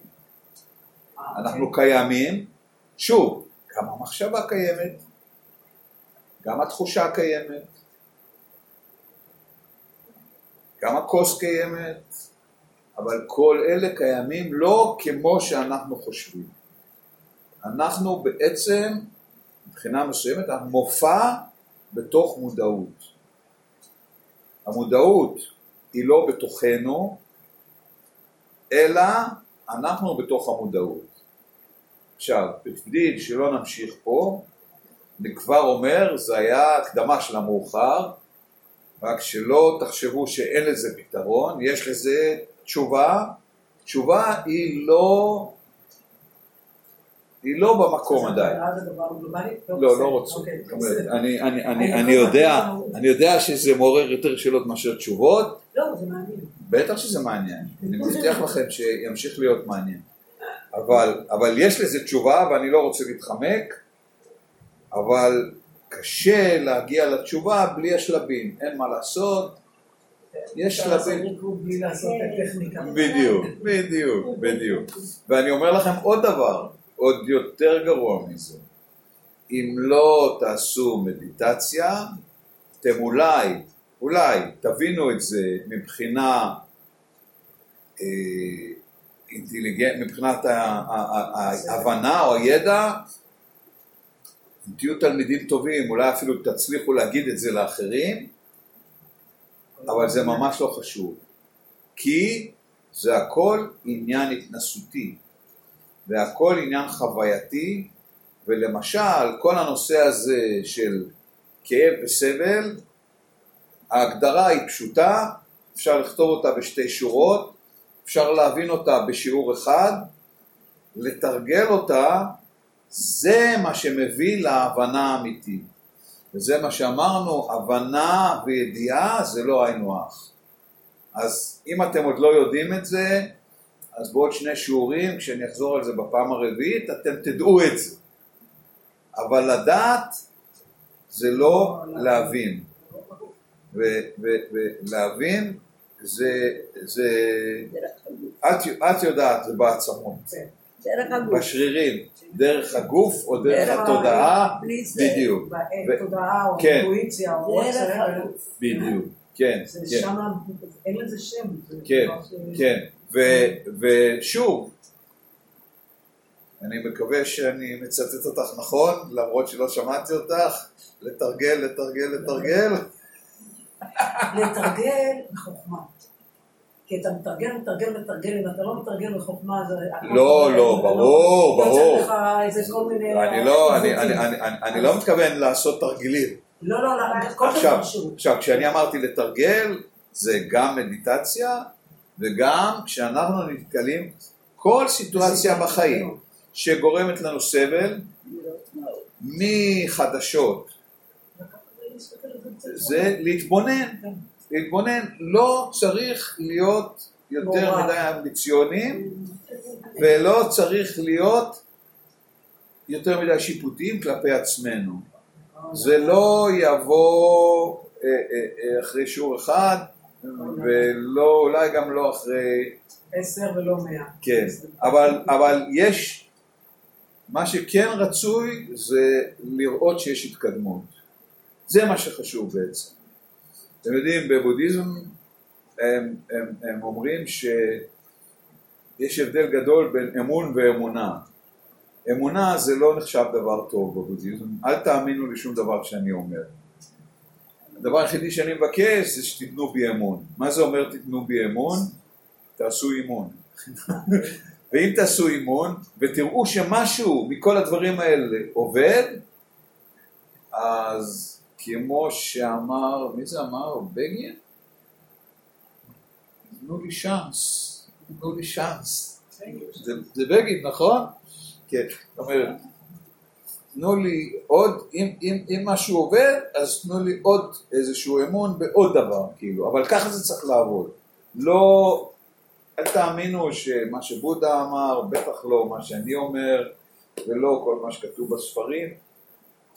אנחנו קיימים, שוב, גם המחשבה קיימת, גם התחושה קיימת, גם הכוס קיימת, אבל כל אלה קיימים לא כמו שאנחנו חושבים. אנחנו בעצם, מבחינה מסוימת, המופע בתוך מודעות. המודעות היא לא בתוכנו, אלא אנחנו בתוך המודעות. עכשיו, בשביל שלא נמשיך פה, אני כבר אומר, זה היה הקדמה של המאוחר, רק שלא תחשבו שאין לזה פתרון, יש לזה תשובה, תשובה היא לא, היא לא במקום עדיין. לא, לא רוצה. אני יודע שזה מעורר יותר שאלות מאשר תשובות, לא, זה מעניין. בטח שזה מעניין, אני מבטיח לכם שימשיך להיות מעניין. אבל, אבל יש לזה תשובה ואני לא רוצה להתחמק, אבל קשה להגיע לתשובה בלי השלבים, אין מה לעשות, יש שלבים. בדיוק, בדיוק, בדיוק. ואני אומר לכם עוד דבר, עוד יותר גרוע מזה. אם לא תעשו מדיטציה, אתם אולי, אולי תבינו את זה מבחינה אה, אינטליגנט, מבחינת ההבנה או הידע, אם תהיו תלמידים טובים, אולי אפילו תצליחו להגיד את זה לאחרים, אבל זה ממש לא חשוב. כי זה הכל עניין התנסותי, והכל עניין חווייתי, ולמשל כל הנושא הזה של כאב וסבל, ההגדרה היא פשוטה, אפשר לכתוב אותה בשתי שורות, אפשר להבין אותה בשיעור אחד, לתרגל אותה, זה מה שמביא להבנה האמיתית. וזה מה שאמרנו, הבנה וידיעה זה לא היינו הך. אז אם אתם עוד לא יודעים את זה, אז בעוד שני שיעורים, כשאני אחזור על זה בפעם הרביעית, אתם תדעו את זה. אבל לדעת זה לא להבין. ולהבין זה, זה דרך הגוף. את, את יודעת, זה בעצמות, דרך הגוף. בשרירים, דרך הגוף או דרך דרך התודעה, בלי זה. בדיוק, בתודעה או כן. אינטואיציה או דרך whatsoever. הגוף. בדיוק, כן, זה כן. שם, אין לזה שם. כן, כן, ו- ושוב, אני מקווה שאני מצטט אותך נכון, למרות שלא שמעתי אותך, לתרגל, לתרגל, לתרגל, לתרגל בחוכמה. כי אתה מתרגל, מתרגל, מתרגל, אם אתה לא מתרגל בחוכמה, זה... לא, לא, ברור, ברור. מיני... אני לא, אני- לא מתכוון לעשות תרגילים. לא, לא, לא, כל דבר שהוא. עכשיו, כשאני אמרתי לתרגל, זה גם מדיטציה, וגם כשאנחנו נתקלים, כל סיטואציה בחיים שגורמת לנו סבל, מחדשות, זה להתבונן, להתבונן, לא צריך להיות יותר. מדי אמביציונים, ולא צריך להיות יותר מדי שיפוטיים כלפי עצמנו. זה לא יבוא אה, אה, אה, אחרי שיעור אחד, ולא, אולי גם לא אחרי, עשר ולא מאה. כן, אבל, אבל יש, מה שכן רצוי זה לראות שיש התקדמות. זה מה שחשוב בעצם. אתם יודעים, בבודהיזם הם, הם, הם אומרים יש הבדל גדול בין אמון ואמונה. אמונה זה לא נחשב דבר טוב בבודהיזם, אל תאמינו לשום דבר שאני אומר. הדבר היחידי שאני מבקש זה שתיתנו בי אמון. מה זה אומר תיתנו בי אמון? תעשו אימון. ואם תעשו אימון ותראו שמשהו מכל הדברים האלה עובד, אז כמו שאמר, מי זה אמר? בגין? תנו לי צ'אנס, תנו לי צ'אנס. זה, זה בגין, נכון? כן, זאת אומרת, תנו לי עוד, אם, אם, אם משהו עובד, אז תנו לי עוד איזשהו אמון בעוד דבר, כאילו, אבל ככה זה צריך לעבוד. לא, אל תאמינו שמה שבודה אמר, בטח לא מה שאני אומר, ולא כל מה שכתוב בספרים.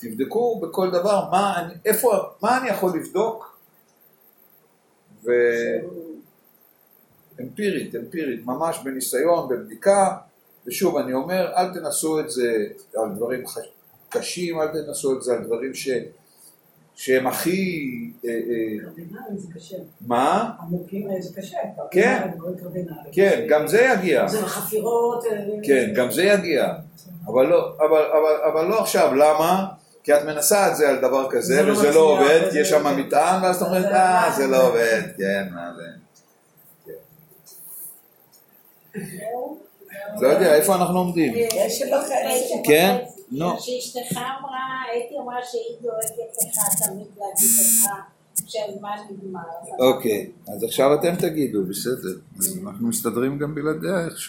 תבדקו בכל דבר מה אני, איפה, מה אני יכול לבדוק, ואמפירית, אמפירית, ממש בניסיון, בבדיקה, ושוב אני אומר, אל תנסו את זה על דברים קשים, אל תנסו את זה על דברים ש, שהם הכי, אה, אה, קרדינלים זה קשה. מה? עמוקים אה, זה קשה. כן. קרדינליים. כן, גם זה יגיע, זה חפירות. כן, גם זה יגיע, אבל לא, אבל לא עכשיו, למה? כי את מנסה את זה על דבר כזה, זה לא וזה לא עובד, כי יש שם מטען, ואז את אומרת, זה- אה, זה לא עובד, כן, מה זה. לא יודע, איפה אנחנו עומדים? כן? נו. שאשתך אמרה, הייתי אמרה שהיא דואגת לך תמיד להגיד לך שהזמן נגמר. אוקיי, אז עכשיו אתם תגידו, בסדר. אז אנחנו מסתדרים גם בלעדיה איכשהו.